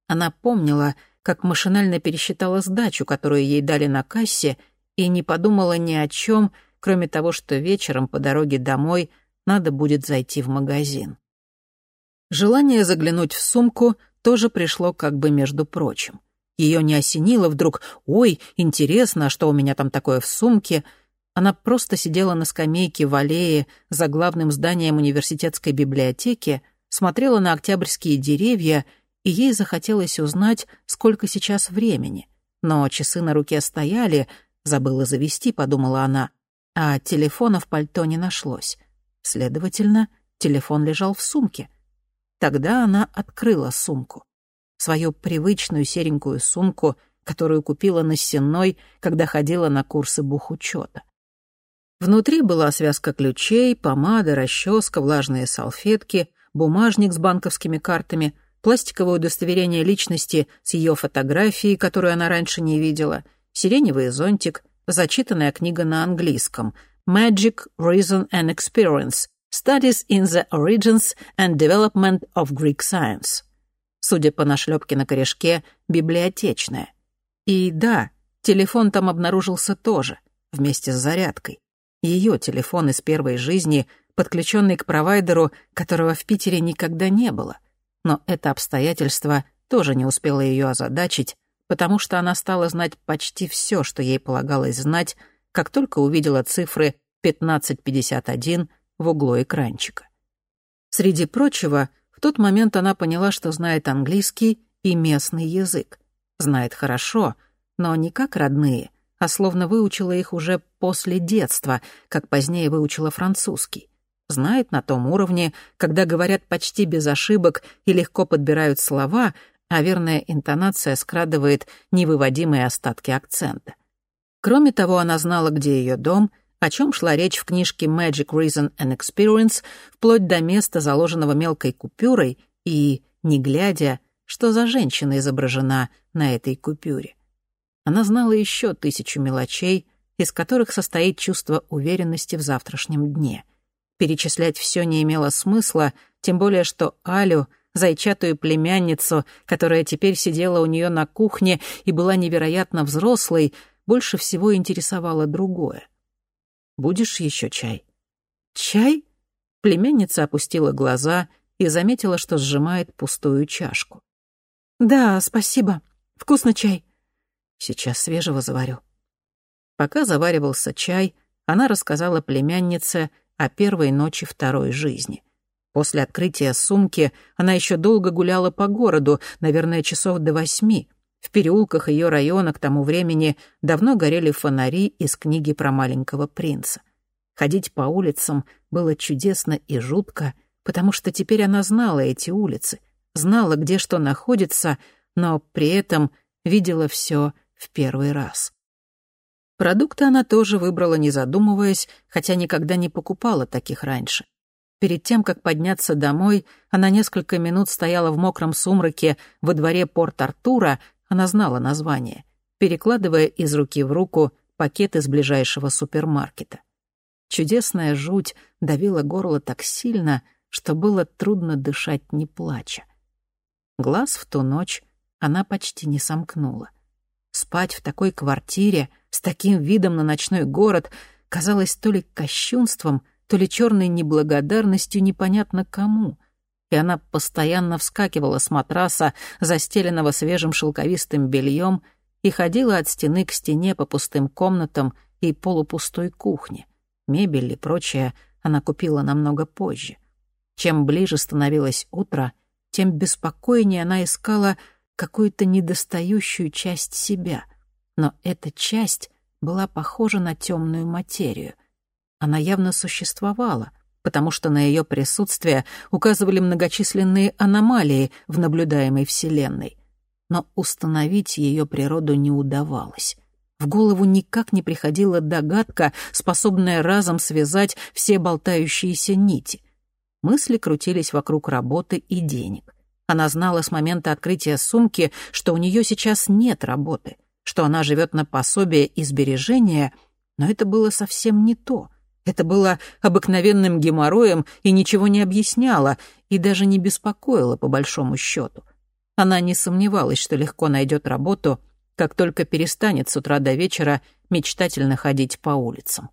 Она помнила, как машинально пересчитала сдачу, которую ей дали на кассе, и не подумала ни о чем, кроме того, что вечером по дороге домой надо будет зайти в магазин. Желание заглянуть в сумку тоже пришло как бы между прочим. Ее не осенило вдруг «Ой, интересно, а что у меня там такое в сумке?» Она просто сидела на скамейке в аллее за главным зданием университетской библиотеки, смотрела на октябрьские деревья, и ей захотелось узнать, сколько сейчас времени. Но часы на руке стояли, забыла завести, подумала она, а телефона в пальто не нашлось. Следовательно, телефон лежал в сумке. Тогда она открыла сумку. Свою привычную серенькую сумку, которую купила на Сенной, когда ходила на курсы бухучета. Внутри была связка ключей, помада, расческа, влажные салфетки, бумажник с банковскими картами, пластиковое удостоверение личности с ее фотографией, которую она раньше не видела, сиреневый зонтик, зачитанная книга на английском «Magic, Reason and Experience. Studies in the Origins and Development of Greek Science». Судя по нашлепке на корешке, библиотечная. И да, телефон там обнаружился тоже, вместе с зарядкой ее телефон из первой жизни, подключенный к провайдеру, которого в Питере никогда не было. Но это обстоятельство тоже не успело ее озадачить, потому что она стала знать почти все, что ей полагалось знать, как только увидела цифры 1551 в углу экранчика. Среди прочего, в тот момент она поняла, что знает английский и местный язык. Знает хорошо, но не как родные — а словно выучила их уже после детства, как позднее выучила французский. Знает на том уровне, когда говорят почти без ошибок и легко подбирают слова, а верная интонация скрадывает невыводимые остатки акцента. Кроме того, она знала, где ее дом, о чем шла речь в книжке Magic Reason and Experience, вплоть до места, заложенного мелкой купюрой, и, не глядя, что за женщина изображена на этой купюре. Она знала еще тысячу мелочей, из которых состоит чувство уверенности в завтрашнем дне. Перечислять все не имело смысла, тем более что Алю, зайчатую племянницу, которая теперь сидела у нее на кухне и была невероятно взрослой, больше всего интересовало другое. «Будешь еще чай?» «Чай?» Племянница опустила глаза и заметила, что сжимает пустую чашку. «Да, спасибо. Вкусно чай. Сейчас свежего заварю». Пока заваривался чай, она рассказала племяннице о первой ночи второй жизни. После открытия сумки она еще долго гуляла по городу, наверное, часов до восьми. В переулках ее района к тому времени давно горели фонари из книги про маленького принца. Ходить по улицам было чудесно и жутко, потому что теперь она знала эти улицы, знала, где что находится, но при этом видела все в первый раз. Продукты она тоже выбрала, не задумываясь, хотя никогда не покупала таких раньше. Перед тем, как подняться домой, она несколько минут стояла в мокром сумраке во дворе Порт-Артура, она знала название, перекладывая из руки в руку пакет из ближайшего супермаркета. Чудесная жуть давила горло так сильно, что было трудно дышать, не плача. Глаз в ту ночь она почти не сомкнула. Спать в такой квартире с таким видом на ночной город казалось то ли кощунством, то ли черной неблагодарностью непонятно кому. И она постоянно вскакивала с матраса, застеленного свежим шелковистым бельем, и ходила от стены к стене по пустым комнатам и полупустой кухне. Мебель и прочее она купила намного позже. Чем ближе становилось утро, тем беспокойнее она искала какую-то недостающую часть себя. Но эта часть была похожа на темную материю. Она явно существовала, потому что на ее присутствие указывали многочисленные аномалии в наблюдаемой Вселенной. Но установить ее природу не удавалось. В голову никак не приходила догадка, способная разом связать все болтающиеся нити. Мысли крутились вокруг работы и денег. Она знала с момента открытия сумки, что у нее сейчас нет работы, что она живет на пособие и сбережения, но это было совсем не то. Это было обыкновенным геморроем и ничего не объясняло, и даже не беспокоило по большому счету. Она не сомневалась, что легко найдет работу, как только перестанет с утра до вечера мечтательно ходить по улицам.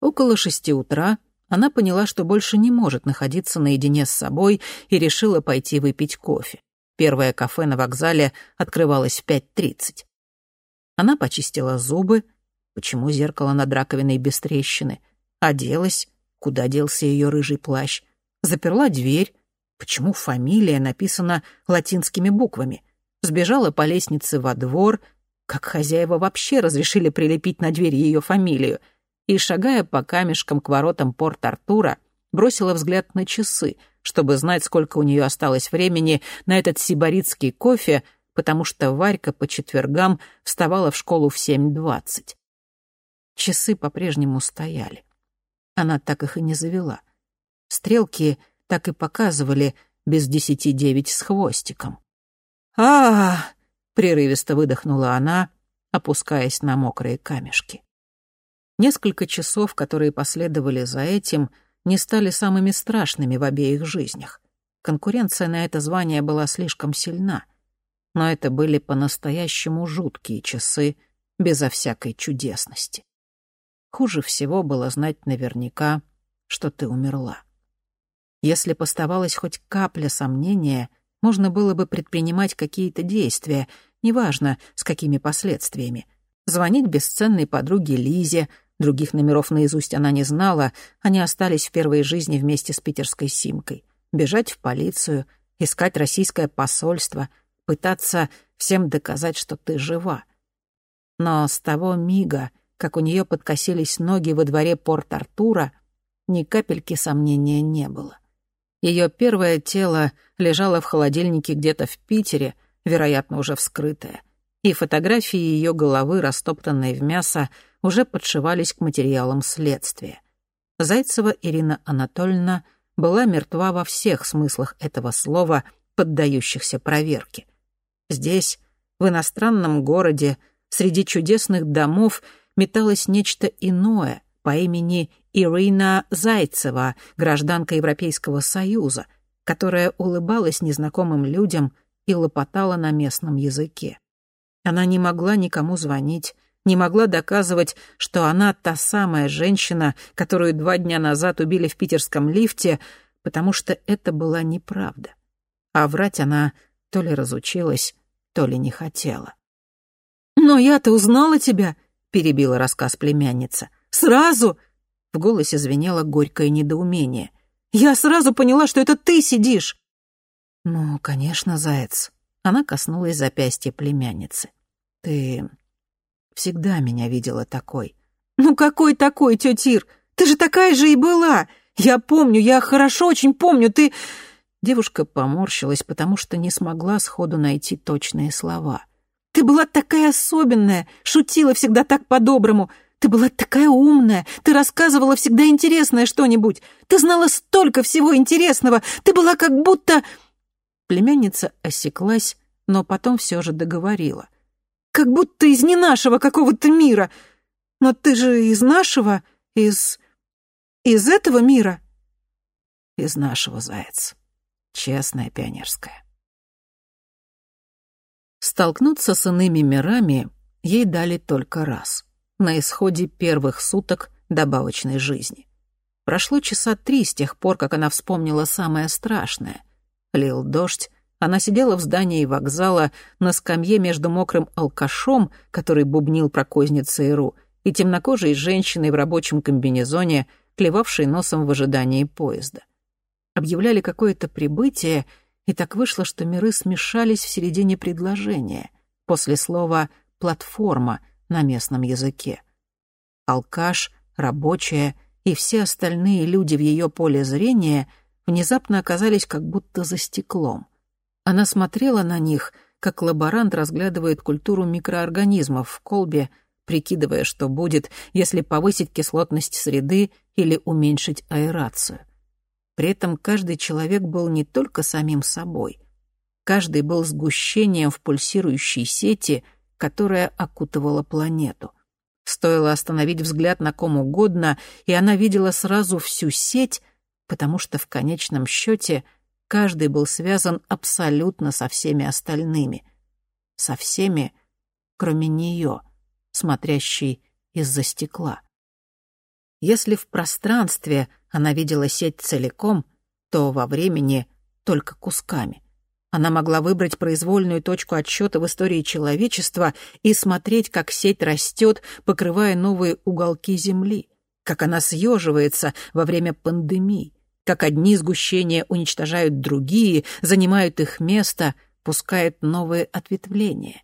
Около шести утра Она поняла, что больше не может находиться наедине с собой и решила пойти выпить кофе. Первое кафе на вокзале открывалось в 5.30. Она почистила зубы. Почему зеркало над раковиной без трещины? Оделась. Куда делся ее рыжий плащ? Заперла дверь. Почему фамилия написана латинскими буквами? Сбежала по лестнице во двор. Как хозяева вообще разрешили прилепить на дверь ее фамилию? И, шагая по камешкам к воротам Порт-Артура, бросила взгляд на часы, чтобы знать, сколько у нее осталось времени на этот сибаритский кофе, потому что Варька по четвергам вставала в школу в 7.20. Часы по-прежнему стояли. Она так их и не завела. Стрелки так и показывали без десяти девять с хвостиком. а, прерывисто выдохнула она, опускаясь на мокрые камешки. Несколько часов, которые последовали за этим, не стали самыми страшными в обеих жизнях. Конкуренция на это звание была слишком сильна. Но это были по-настоящему жуткие часы, безо всякой чудесности. Хуже всего было знать наверняка, что ты умерла. Если поставалась хоть капля сомнения, можно было бы предпринимать какие-то действия, неважно, с какими последствиями. Звонить бесценной подруге Лизе, других номеров наизусть она не знала, они остались в первой жизни вместе с питерской Симкой. Бежать в полицию, искать российское посольство, пытаться всем доказать, что ты жива. Но с того мига, как у нее подкосились ноги во дворе Порт-Артура, ни капельки сомнения не было. Ее первое тело лежало в холодильнике где-то в Питере, вероятно, уже вскрытое, и фотографии ее головы, растоптанной в мясо, уже подшивались к материалам следствия. Зайцева Ирина Анатольевна была мертва во всех смыслах этого слова, поддающихся проверке. Здесь, в иностранном городе, среди чудесных домов металось нечто иное по имени Ирина Зайцева, гражданка Европейского Союза, которая улыбалась незнакомым людям и лопотала на местном языке. Она не могла никому звонить, не могла доказывать, что она та самая женщина, которую два дня назад убили в питерском лифте, потому что это была неправда. А врать она то ли разучилась, то ли не хотела. «Но я-то узнала тебя», — перебила рассказ племянница. «Сразу!» В голосе звенело горькое недоумение. «Я сразу поняла, что это ты сидишь!» «Ну, конечно, заяц». Она коснулась запястья племянницы. «Ты всегда меня видела такой». «Ну какой такой, тетя Ир? Ты же такая же и была! Я помню, я хорошо очень помню, ты...» Девушка поморщилась, потому что не смогла сходу найти точные слова. «Ты была такая особенная, шутила всегда так по-доброму. Ты была такая умная, ты рассказывала всегда интересное что-нибудь. Ты знала столько всего интересного, ты была как будто...» Племянница осеклась, но потом все же договорила. «Как будто из не нашего какого-то мира. Но ты же из нашего, из... из этого мира?» «Из нашего, заяц. Честная пионерская». Столкнуться с иными мирами ей дали только раз — на исходе первых суток добавочной жизни. Прошло часа три с тех пор, как она вспомнила самое страшное. Лил дождь, она сидела в здании вокзала на скамье между мокрым алкашом, который бубнил про козни ЦРУ, и темнокожей женщиной в рабочем комбинезоне, клевавшей носом в ожидании поезда. Объявляли какое-то прибытие, и так вышло, что миры смешались в середине предложения, после слова «платформа», на местном языке. Алкаш, рабочая и все остальные люди в ее поле зрения внезапно оказались как будто за стеклом. Она смотрела на них, как лаборант разглядывает культуру микроорганизмов в колбе, прикидывая, что будет, если повысить кислотность среды или уменьшить аэрацию. При этом каждый человек был не только самим собой. Каждый был сгущением в пульсирующей сети — которая окутывала планету. Стоило остановить взгляд на ком угодно, и она видела сразу всю сеть, потому что в конечном счете каждый был связан абсолютно со всеми остальными. Со всеми, кроме нее, смотрящей из-за стекла. Если в пространстве она видела сеть целиком, то во времени только кусками. Она могла выбрать произвольную точку отсчета в истории человечества и смотреть, как сеть растет, покрывая новые уголки Земли, как она съеживается во время пандемии, как одни сгущения уничтожают другие, занимают их место, пускают новые ответвления.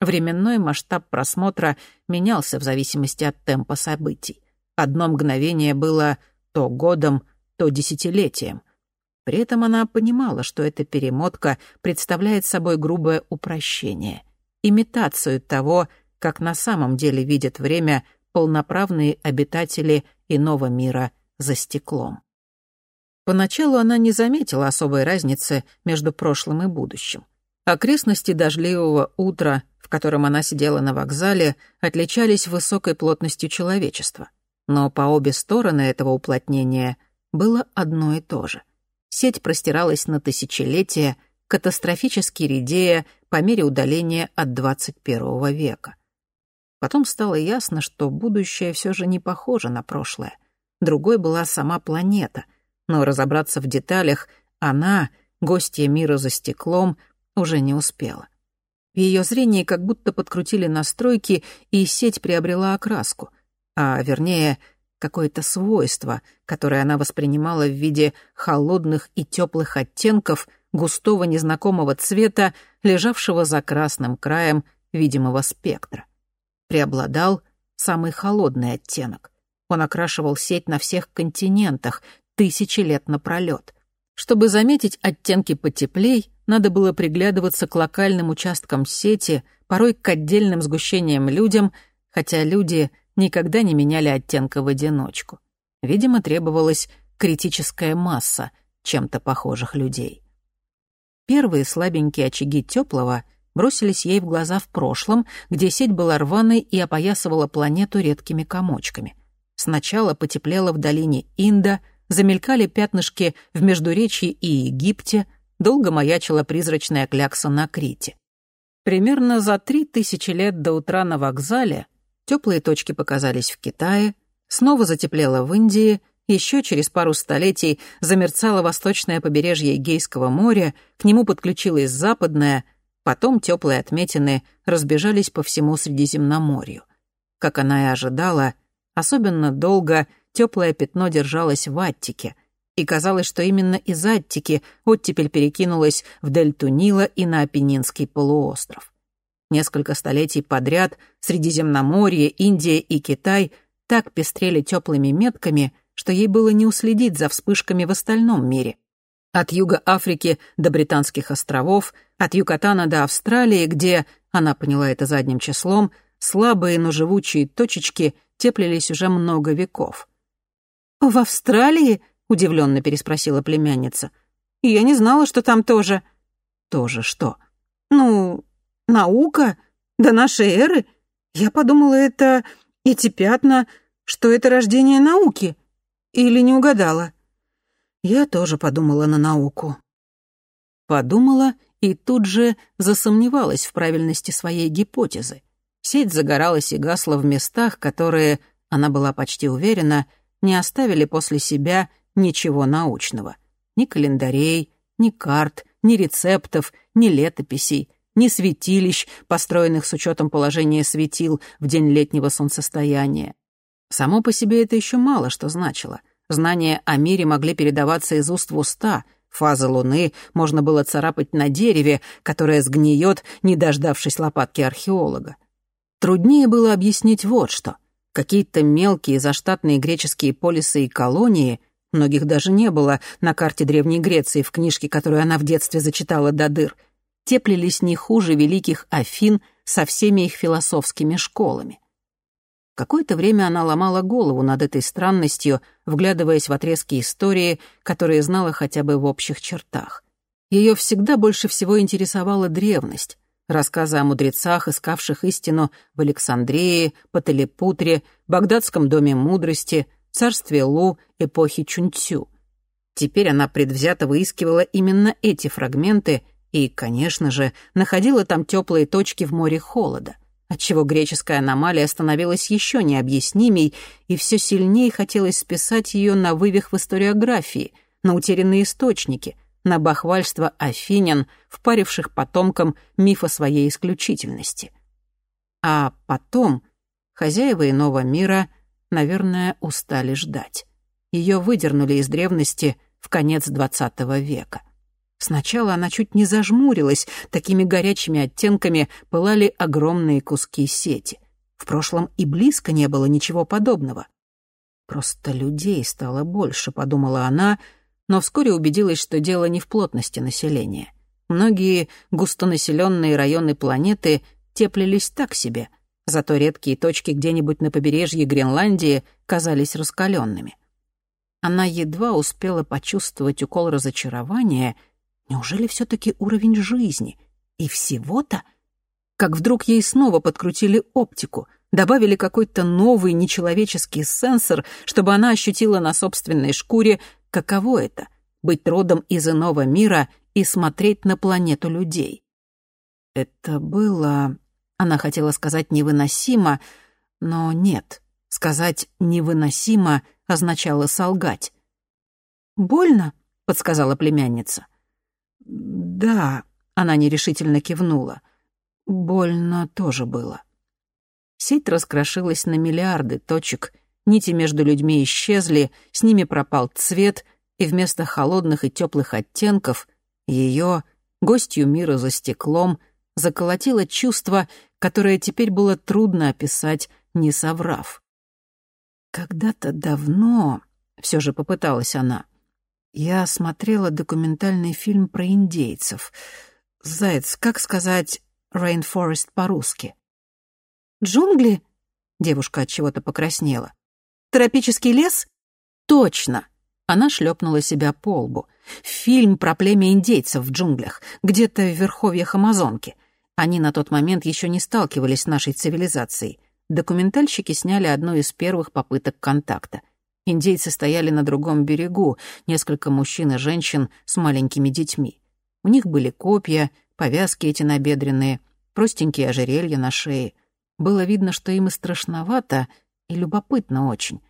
Временной масштаб просмотра менялся в зависимости от темпа событий. Одно мгновение было то годом, то десятилетием. При этом она понимала, что эта перемотка представляет собой грубое упрощение, имитацию того, как на самом деле видят время полноправные обитатели иного мира за стеклом. Поначалу она не заметила особой разницы между прошлым и будущим. Окрестности дождливого утра, в котором она сидела на вокзале, отличались высокой плотностью человечества. Но по обе стороны этого уплотнения было одно и то же. Сеть простиралась на тысячелетия, катастрофически редея по мере удаления от 21 века. Потом стало ясно, что будущее все же не похоже на прошлое. Другой была сама планета — но разобраться в деталях она, гостья мира за стеклом, уже не успела. В ее зрении как будто подкрутили настройки, и сеть приобрела окраску, а, вернее, какое-то свойство, которое она воспринимала в виде холодных и теплых оттенков густого незнакомого цвета, лежавшего за красным краем видимого спектра. Преобладал самый холодный оттенок. Он окрашивал сеть на всех континентах, тысячи лет напролет. Чтобы заметить оттенки потеплей, надо было приглядываться к локальным участкам сети, порой к отдельным сгущениям людям, хотя люди никогда не меняли оттенка в одиночку. Видимо, требовалась критическая масса чем-то похожих людей. Первые слабенькие очаги теплого бросились ей в глаза в прошлом, где сеть была рваной и опоясывала планету редкими комочками. Сначала потеплело в долине Инда — замелькали пятнышки в Междуречье и Египте, долго маячила призрачная клякса на Крите. Примерно за три тысячи лет до утра на вокзале теплые точки показались в Китае, снова затеплело в Индии, еще через пару столетий замерцало восточное побережье Эгейского моря, к нему подключилось западное, потом теплые отметины разбежались по всему Средиземноморью. Как она и ожидала, особенно долго теплое пятно держалось в Аттике, и казалось, что именно из Аттики оттепель перекинулась в дельту Нила и на Апеннинский полуостров. Несколько столетий подряд Средиземноморье, Индия и Китай так пестрели теплыми метками, что ей было не уследить за вспышками в остальном мире. От юга Африки до Британских островов, от Юкатана до Австралии, где, она поняла это задним числом, слабые, но живучие точечки теплились уже много веков. «В Австралии?» — удивленно переспросила племянница. «Я не знала, что там тоже...» «Тоже что?» «Ну, наука до нашей эры. Я подумала, это эти пятна, что это рождение науки. Или не угадала?» Я тоже подумала на науку. Подумала и тут же засомневалась в правильности своей гипотезы. Сеть загоралась и гасла в местах, которые, она была почти уверена, не оставили после себя ничего научного. Ни календарей, ни карт, ни рецептов, ни летописей, ни святилищ, построенных с учетом положения светил в день летнего солнцестояния. Само по себе это еще мало что значило. Знания о мире могли передаваться из уст в уста. Фазы Луны можно было царапать на дереве, которое сгниет, не дождавшись лопатки археолога. Труднее было объяснить вот что — Какие-то мелкие заштатные греческие полисы и колонии, многих даже не было на карте Древней Греции в книжке, которую она в детстве зачитала до дыр, теплились не хуже великих Афин со всеми их философскими школами. Какое-то время она ломала голову над этой странностью, вглядываясь в отрезки истории, которые знала хотя бы в общих чертах. Ее всегда больше всего интересовала древность, Рассказы о мудрецах, искавших истину в Александрии, Паталипутре, Багдадском доме мудрости, царстве Лу, эпохи Чунцю. Теперь она предвзято выискивала именно эти фрагменты и, конечно же, находила там теплые точки в море холода. отчего греческая аномалия становилась еще необъяснимей, и все сильнее хотелось списать ее на вывих в историографии, на утерянные источники, на бахвальство афинян, впаривших потомкам миф о своей исключительности. А потом хозяева иного мира, наверное, устали ждать. Ее выдернули из древности в конец XX века. Сначала она чуть не зажмурилась, такими горячими оттенками пылали огромные куски сети. В прошлом и близко не было ничего подобного. «Просто людей стало больше», — подумала она, но вскоре убедилась, что дело не в плотности населения. Многие густонаселенные районы планеты теплились так себе, зато редкие точки где-нибудь на побережье Гренландии казались раскаленными. Она едва успела почувствовать укол разочарования — Неужели все-таки уровень жизни? И всего-то? Как вдруг ей снова подкрутили оптику, добавили какой-то новый нечеловеческий сенсор, чтобы она ощутила на собственной шкуре, каково это — быть родом из иного мира и смотреть на планету людей. Это было... Она хотела сказать «невыносимо», но нет. Сказать «невыносимо» означало солгать. «Больно?» — подсказала племянница. — «Да», — она нерешительно кивнула. «Больно тоже было». Сеть раскрошилась на миллиарды точек, нити между людьми исчезли, с ними пропал цвет, и вместо холодных и теплых оттенков ее, гостью мира за стеклом, заколотило чувство, которое теперь было трудно описать, не соврав. «Когда-то давно», — все же попыталась она, — я смотрела документальный фильм про индейцев. Заяц, как сказать «rainforest» по-русски? «Джунгли?» — девушка от чего-то покраснела. «Тропический лес?» «Точно!» Она шлепнула себя по лбу. «Фильм про племя индейцев в джунглях, где-то в верховьях Амазонки. Они на тот момент еще не сталкивались с нашей цивилизацией. Документальщики сняли одну из первых попыток контакта. Индейцы стояли на другом берегу, несколько мужчин и женщин с маленькими детьми. У них были копья, повязки эти набедренные, простенькие ожерелья на шее. Было видно, что им и страшновато, и любопытно очень.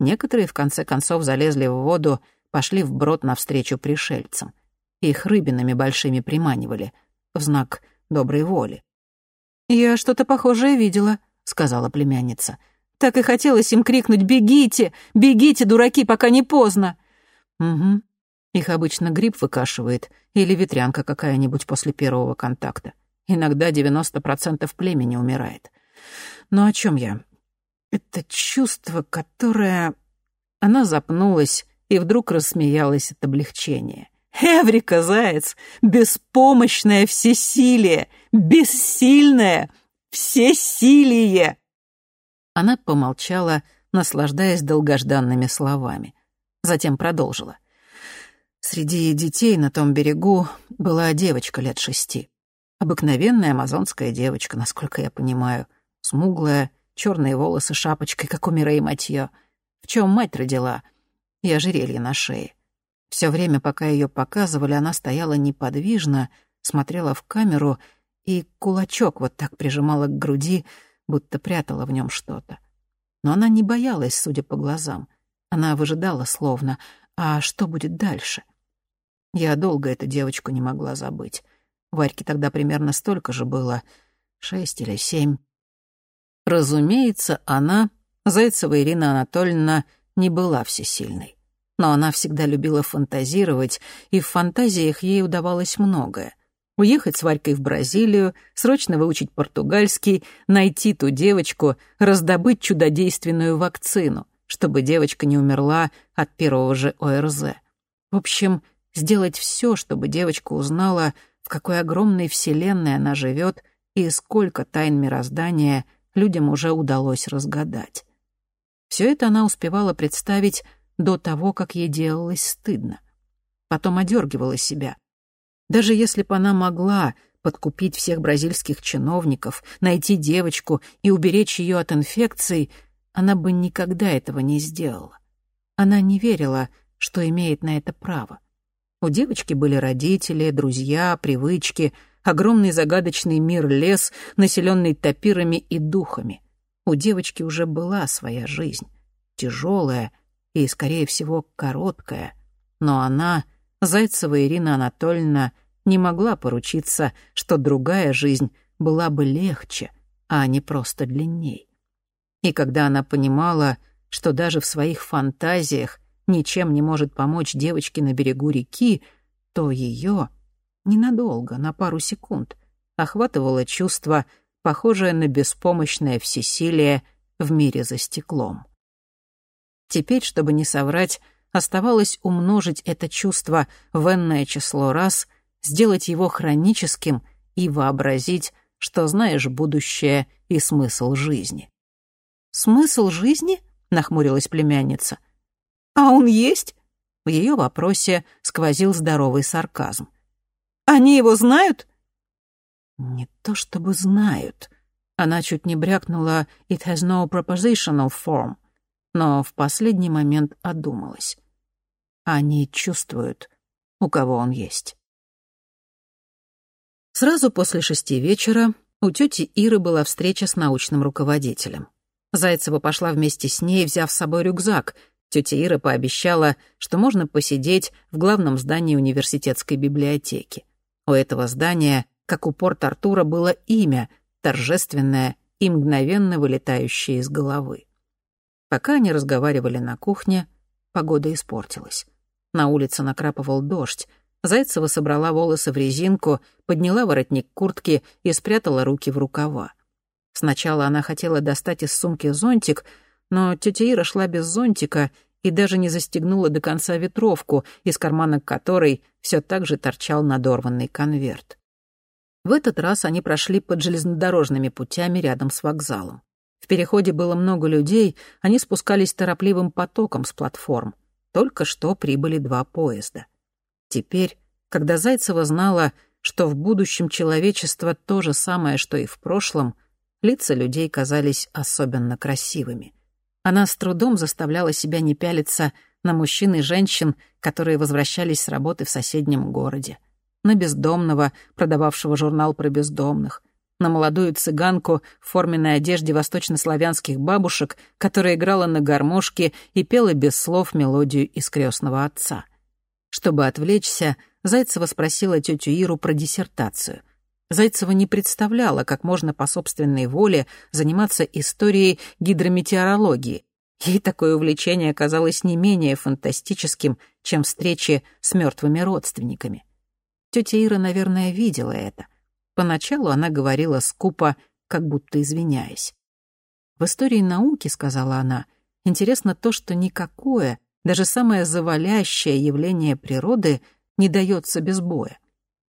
Некоторые, в конце концов, залезли в воду, пошли вброд навстречу пришельцам. Их рыбинами большими приманивали, в знак доброй воли. «Я что-то похожее видела», — сказала племянница. — так и хотелось им крикнуть «Бегите! Бегите, дураки, пока не поздно!» «Угу. Их обычно гриб выкашивает или ветрянка какая-нибудь после первого контакта. Иногда 90% племени умирает. Но о чем я? Это чувство, которое...» Она запнулась и вдруг рассмеялась от облегчения. «Эврика, заяц! Беспомощное всесилие! Бессильное всесилие!» Она помолчала, наслаждаясь долгожданными словами. Затем продолжила. Среди детей на том берегу была девочка лет шести. Обыкновенная амазонская девочка, насколько я понимаю. Смуглая, черные волосы шапочкой, как у Мирей Матьё. В чем мать родила? И ожерелье на шее. Все время, пока ее показывали, она стояла неподвижно, смотрела в камеру и кулачок вот так прижимала к груди, будто прятала в нем что-то. Но она не боялась, судя по глазам. Она выжидала словно, а что будет дальше? Я долго эту девочку не могла забыть. Варьке тогда примерно столько же было, шесть или семь. Разумеется, она, Зайцева Ирина Анатольевна, не была всесильной. Но она всегда любила фантазировать, и в фантазиях ей удавалось многое уехать с Варькой в Бразилию, срочно выучить португальский, найти ту девочку, раздобыть чудодейственную вакцину, чтобы девочка не умерла от первого же ОРЗ. В общем, сделать все, чтобы девочка узнала, в какой огромной вселенной она живет и сколько тайн мироздания людям уже удалось разгадать. Все это она успевала представить до того, как ей делалось стыдно. Потом одергивала себя. Даже если бы она могла подкупить всех бразильских чиновников, найти девочку и уберечь ее от инфекций, она бы никогда этого не сделала. Она не верила, что имеет на это право. У девочки были родители, друзья, привычки. огромный загадочный мир лес, населенный топирами и духами. У девочки уже была своя жизнь, тяжелая и, скорее всего, короткая. Но она, Зайцева Ирина Анатольевна, не могла поручиться, что другая жизнь была бы легче, а не просто длинней. И когда она понимала, что даже в своих фантазиях ничем не может помочь девочке на берегу реки, то ее ненадолго, на пару секунд, охватывало чувство, похожее на беспомощное всесилие в мире за стеклом. Теперь, чтобы не соврать, оставалось умножить это чувство в энное число раз, сделать его хроническим и вообразить, что знаешь будущее и смысл жизни. «Смысл жизни?» — нахмурилась племянница. «А он есть?» В ее вопросе сквозил здоровый сарказм. «Они его знают?» «Не то чтобы знают». Она чуть не брякнула «It has no propositional form», но в последний момент одумалась. Они чувствуют, у кого он есть. Сразу после шести вечера у тети Иры была встреча с научным руководителем. Зайцева пошла вместе с ней, взяв с собой рюкзак. Тетя Ира пообещала, что можно посидеть в главном здании университетской библиотеки. У этого здания, как у порт Артура, было имя, торжественное и мгновенно вылетающее из головы. Пока они разговаривали на кухне, погода испортилась. На улице накрапывал дождь. Зайцева собрала волосы в резинку, подняла воротник куртки и спрятала руки в рукава. Сначала она хотела достать из сумки зонтик, но тетя Ира шла без зонтика и даже не застегнула до конца ветровку, из кармана которой все так же торчал надорванный конверт. В этот раз они прошли под железнодорожными путями рядом с вокзалом. В переходе было много людей, они спускались торопливым потоком с платформ. Только что прибыли два поезда. Теперь, когда Зайцева знала, что в будущем человечество то же самое, что и в прошлом, Лица людей казались особенно красивыми. Она с трудом заставляла себя не пялиться на мужчин и женщин, которые возвращались с работы в соседнем городе. На бездомного, продававшего журнал про бездомных. На молодую цыганку в форменной одежде восточнославянских бабушек, которая играла на гармошке и пела без слов мелодию из крестного отца. Чтобы отвлечься, Зайцева спросила тетю Иру про диссертацию — Зайцева не представляла, как можно по собственной воле заниматься историей гидрометеорологии. Ей такое увлечение казалось не менее фантастическим, чем встречи с мертвыми родственниками. Тетя Ира, наверное, видела это. Поначалу она говорила скупо, как будто извиняясь. «В истории науки, — сказала она, — интересно то, что никакое, даже самое завалящее явление природы не дается без боя.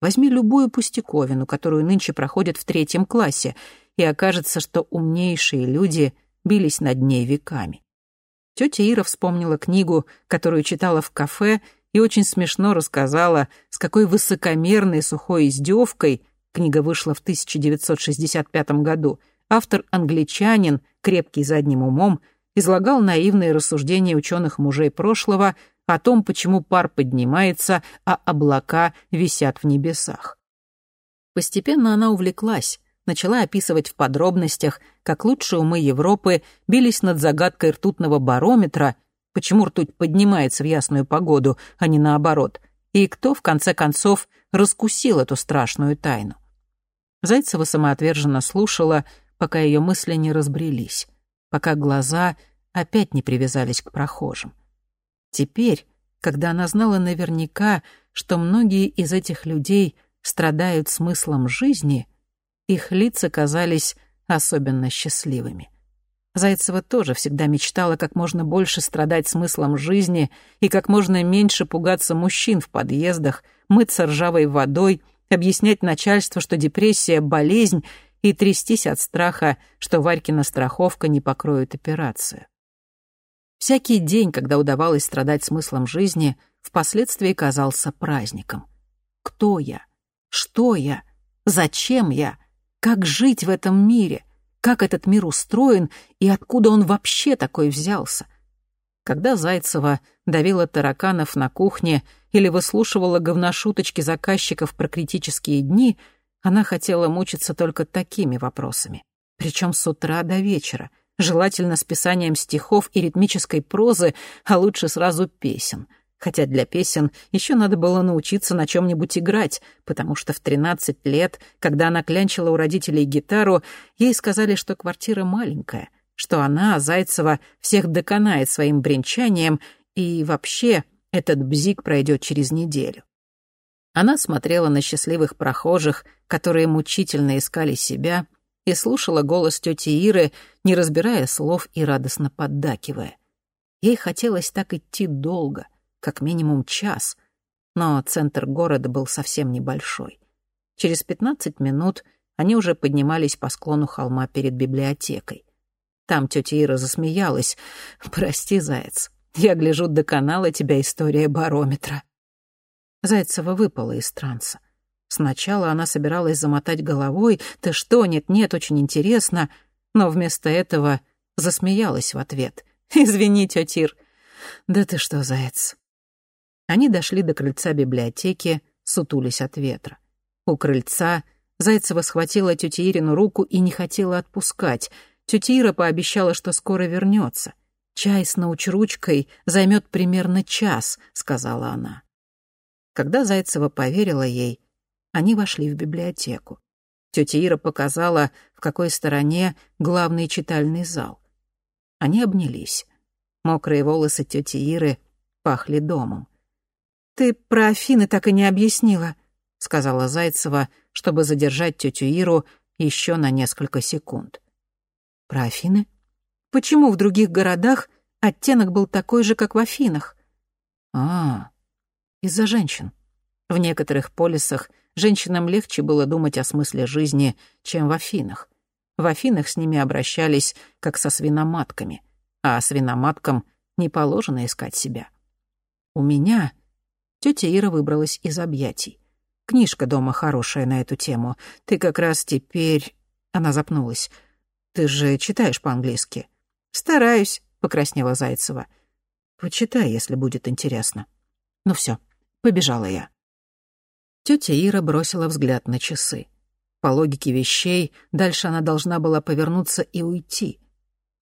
Возьми любую пустяковину, которую нынче проходят в третьем классе, и окажется, что умнейшие люди бились над ней веками. Тетя Ира вспомнила книгу, которую читала в кафе, и очень смешно рассказала, с какой высокомерной сухой издевкой книга вышла в 1965 году. Автор англичанин, крепкий задним умом, излагал наивные рассуждения ученых мужей прошлого о том, почему пар поднимается, а облака висят в небесах. Постепенно она увлеклась, начала описывать в подробностях, как лучшие умы Европы бились над загадкой ртутного барометра, почему ртуть поднимается в ясную погоду, а не наоборот, и кто, в конце концов, раскусил эту страшную тайну. Зайцева самоотверженно слушала, пока ее мысли не разбрелись, пока глаза опять не привязались к прохожим. Теперь, когда она знала наверняка, что многие из этих людей страдают смыслом жизни, их лица казались особенно счастливыми. Зайцева тоже всегда мечтала как можно больше страдать смыслом жизни и как можно меньше пугаться мужчин в подъездах, мыться ржавой водой, объяснять начальству, что депрессия — болезнь, и трястись от страха, что Варькина страховка не покроет операцию. Всякий день, когда удавалось страдать смыслом жизни, впоследствии казался праздником. Кто я? Что я? Зачем я? Как жить в этом мире? Как этот мир устроен и откуда он вообще такой взялся? Когда Зайцева давила тараканов на кухне или выслушивала говношуточки заказчиков про критические дни, она хотела мучиться только такими вопросами. Причем с утра до вечера, желательно с писанием стихов и ритмической прозы, а лучше сразу песен. Хотя для песен еще надо было научиться на чем-нибудь играть, потому что в 13 лет, когда она клянчила у родителей гитару, ей сказали, что квартира маленькая, что она, Зайцева, всех доконает своим бренчанием, и вообще этот бзик пройдет через неделю. Она смотрела на счастливых прохожих, которые мучительно искали себя, и слушала голос тети Иры, не разбирая слов и радостно поддакивая. Ей хотелось так идти долго, как минимум час, но центр города был совсем небольшой. Через пятнадцать минут они уже поднимались по склону холма перед библиотекой. Там тетя Ира засмеялась. «Прости, заяц, я гляжу, до канала тебя история барометра». Зайцева выпала из транса. Сначала она собиралась замотать головой «Ты что, нет-нет, очень интересно», но вместо этого засмеялась в ответ. *laughs* «Извини, тетя Ир». «Да ты что, заяц». Они дошли до крыльца библиотеки, сутулись от ветра. У крыльца Зайцева схватила тетя Ирину руку и не хотела отпускать. Тетя Ира пообещала, что скоро вернется. «Чай с научручкой займет примерно час», — сказала она. Когда Зайцева поверила ей, они вошли в библиотеку. Тетя Ира показала, в какой стороне главный читальный зал. Они обнялись. Мокрые волосы тети Иры пахли домом. «Ты про Афины так и не объяснила», — сказала Зайцева, чтобы задержать тетю Иру еще на несколько секунд. «Про Афины? Почему в других городах оттенок был такой же, как в Афинах?» «А, из-за женщин. В некоторых полисах женщинам легче было думать о смысле жизни, чем в Афинах. В Афинах с ними обращались, как со свиноматками, а свиноматкам не положено искать себя. У меня тетя Ира выбралась из объятий. Книжка дома хорошая на эту тему. Ты как раз теперь... Она запнулась. Ты же читаешь по-английски. Стараюсь, покраснела Зайцева. Почитай, если будет интересно. Ну все, Побежала я. Тетя Ира бросила взгляд на часы. По логике вещей, дальше она должна была повернуться и уйти.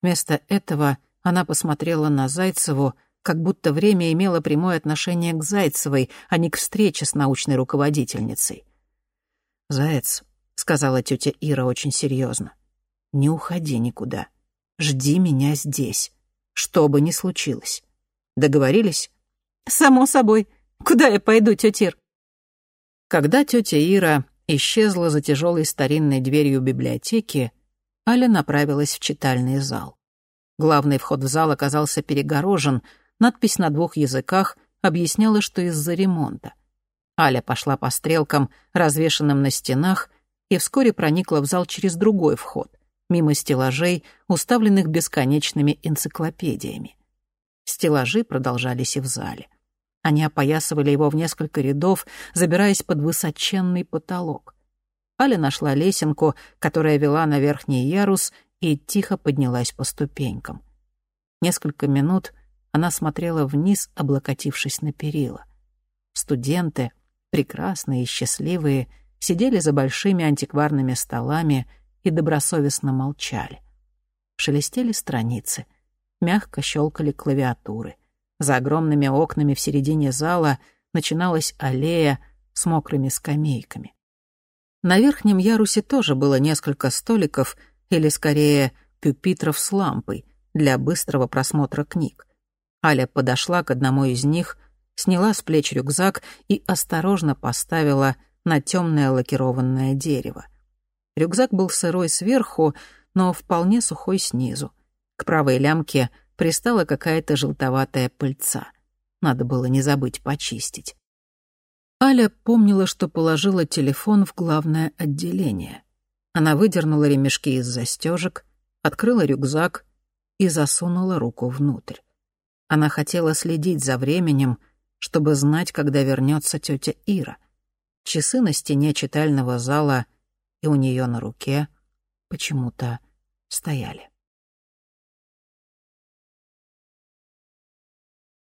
Вместо этого она посмотрела на Зайцеву, как будто время имело прямое отношение к Зайцевой, а не к встрече с научной руководительницей. «Заяц», — сказала тетя Ира очень серьезно, — «не уходи никуда. Жди меня здесь, что бы ни случилось. Договорились?» «Само собой», Куда я пойду, тетя Ир?» Когда тетя Ира исчезла за тяжелой старинной дверью библиотеки, Аля направилась в читальный зал. Главный вход в зал оказался перегорожен, надпись на двух языках объясняла, что из-за ремонта. Аля пошла по стрелкам, развешанным на стенах, и вскоре проникла в зал через другой вход, мимо стеллажей, уставленных бесконечными энциклопедиями. Стеллажи продолжались и в зале. Они опоясывали его в несколько рядов, забираясь под высоченный потолок. Аля нашла лесенку, которая вела на верхний ярус, и тихо поднялась по ступенькам. Несколько минут она смотрела вниз, облокотившись на перила. Студенты, прекрасные и счастливые, сидели за большими антикварными столами и добросовестно молчали. Шелестели страницы, мягко щелкали клавиатуры — за огромными окнами в середине зала начиналась аллея с мокрыми скамейками. На верхнем ярусе тоже было несколько столиков, или скорее пюпитров с лампой для быстрого просмотра книг. Аля подошла к одному из них, сняла с плеч рюкзак и осторожно поставила на темное лакированное дерево. Рюкзак был сырой сверху, но вполне сухой снизу. К правой лямке пристала какая-то желтоватая пыльца. Надо было не забыть почистить. Аля помнила, что положила телефон в главное отделение. Она выдернула ремешки из застежек, открыла рюкзак и засунула руку внутрь. Она хотела следить за временем, чтобы знать, когда вернется тетя Ира. Часы на стене читального зала и у нее на руке почему-то стояли.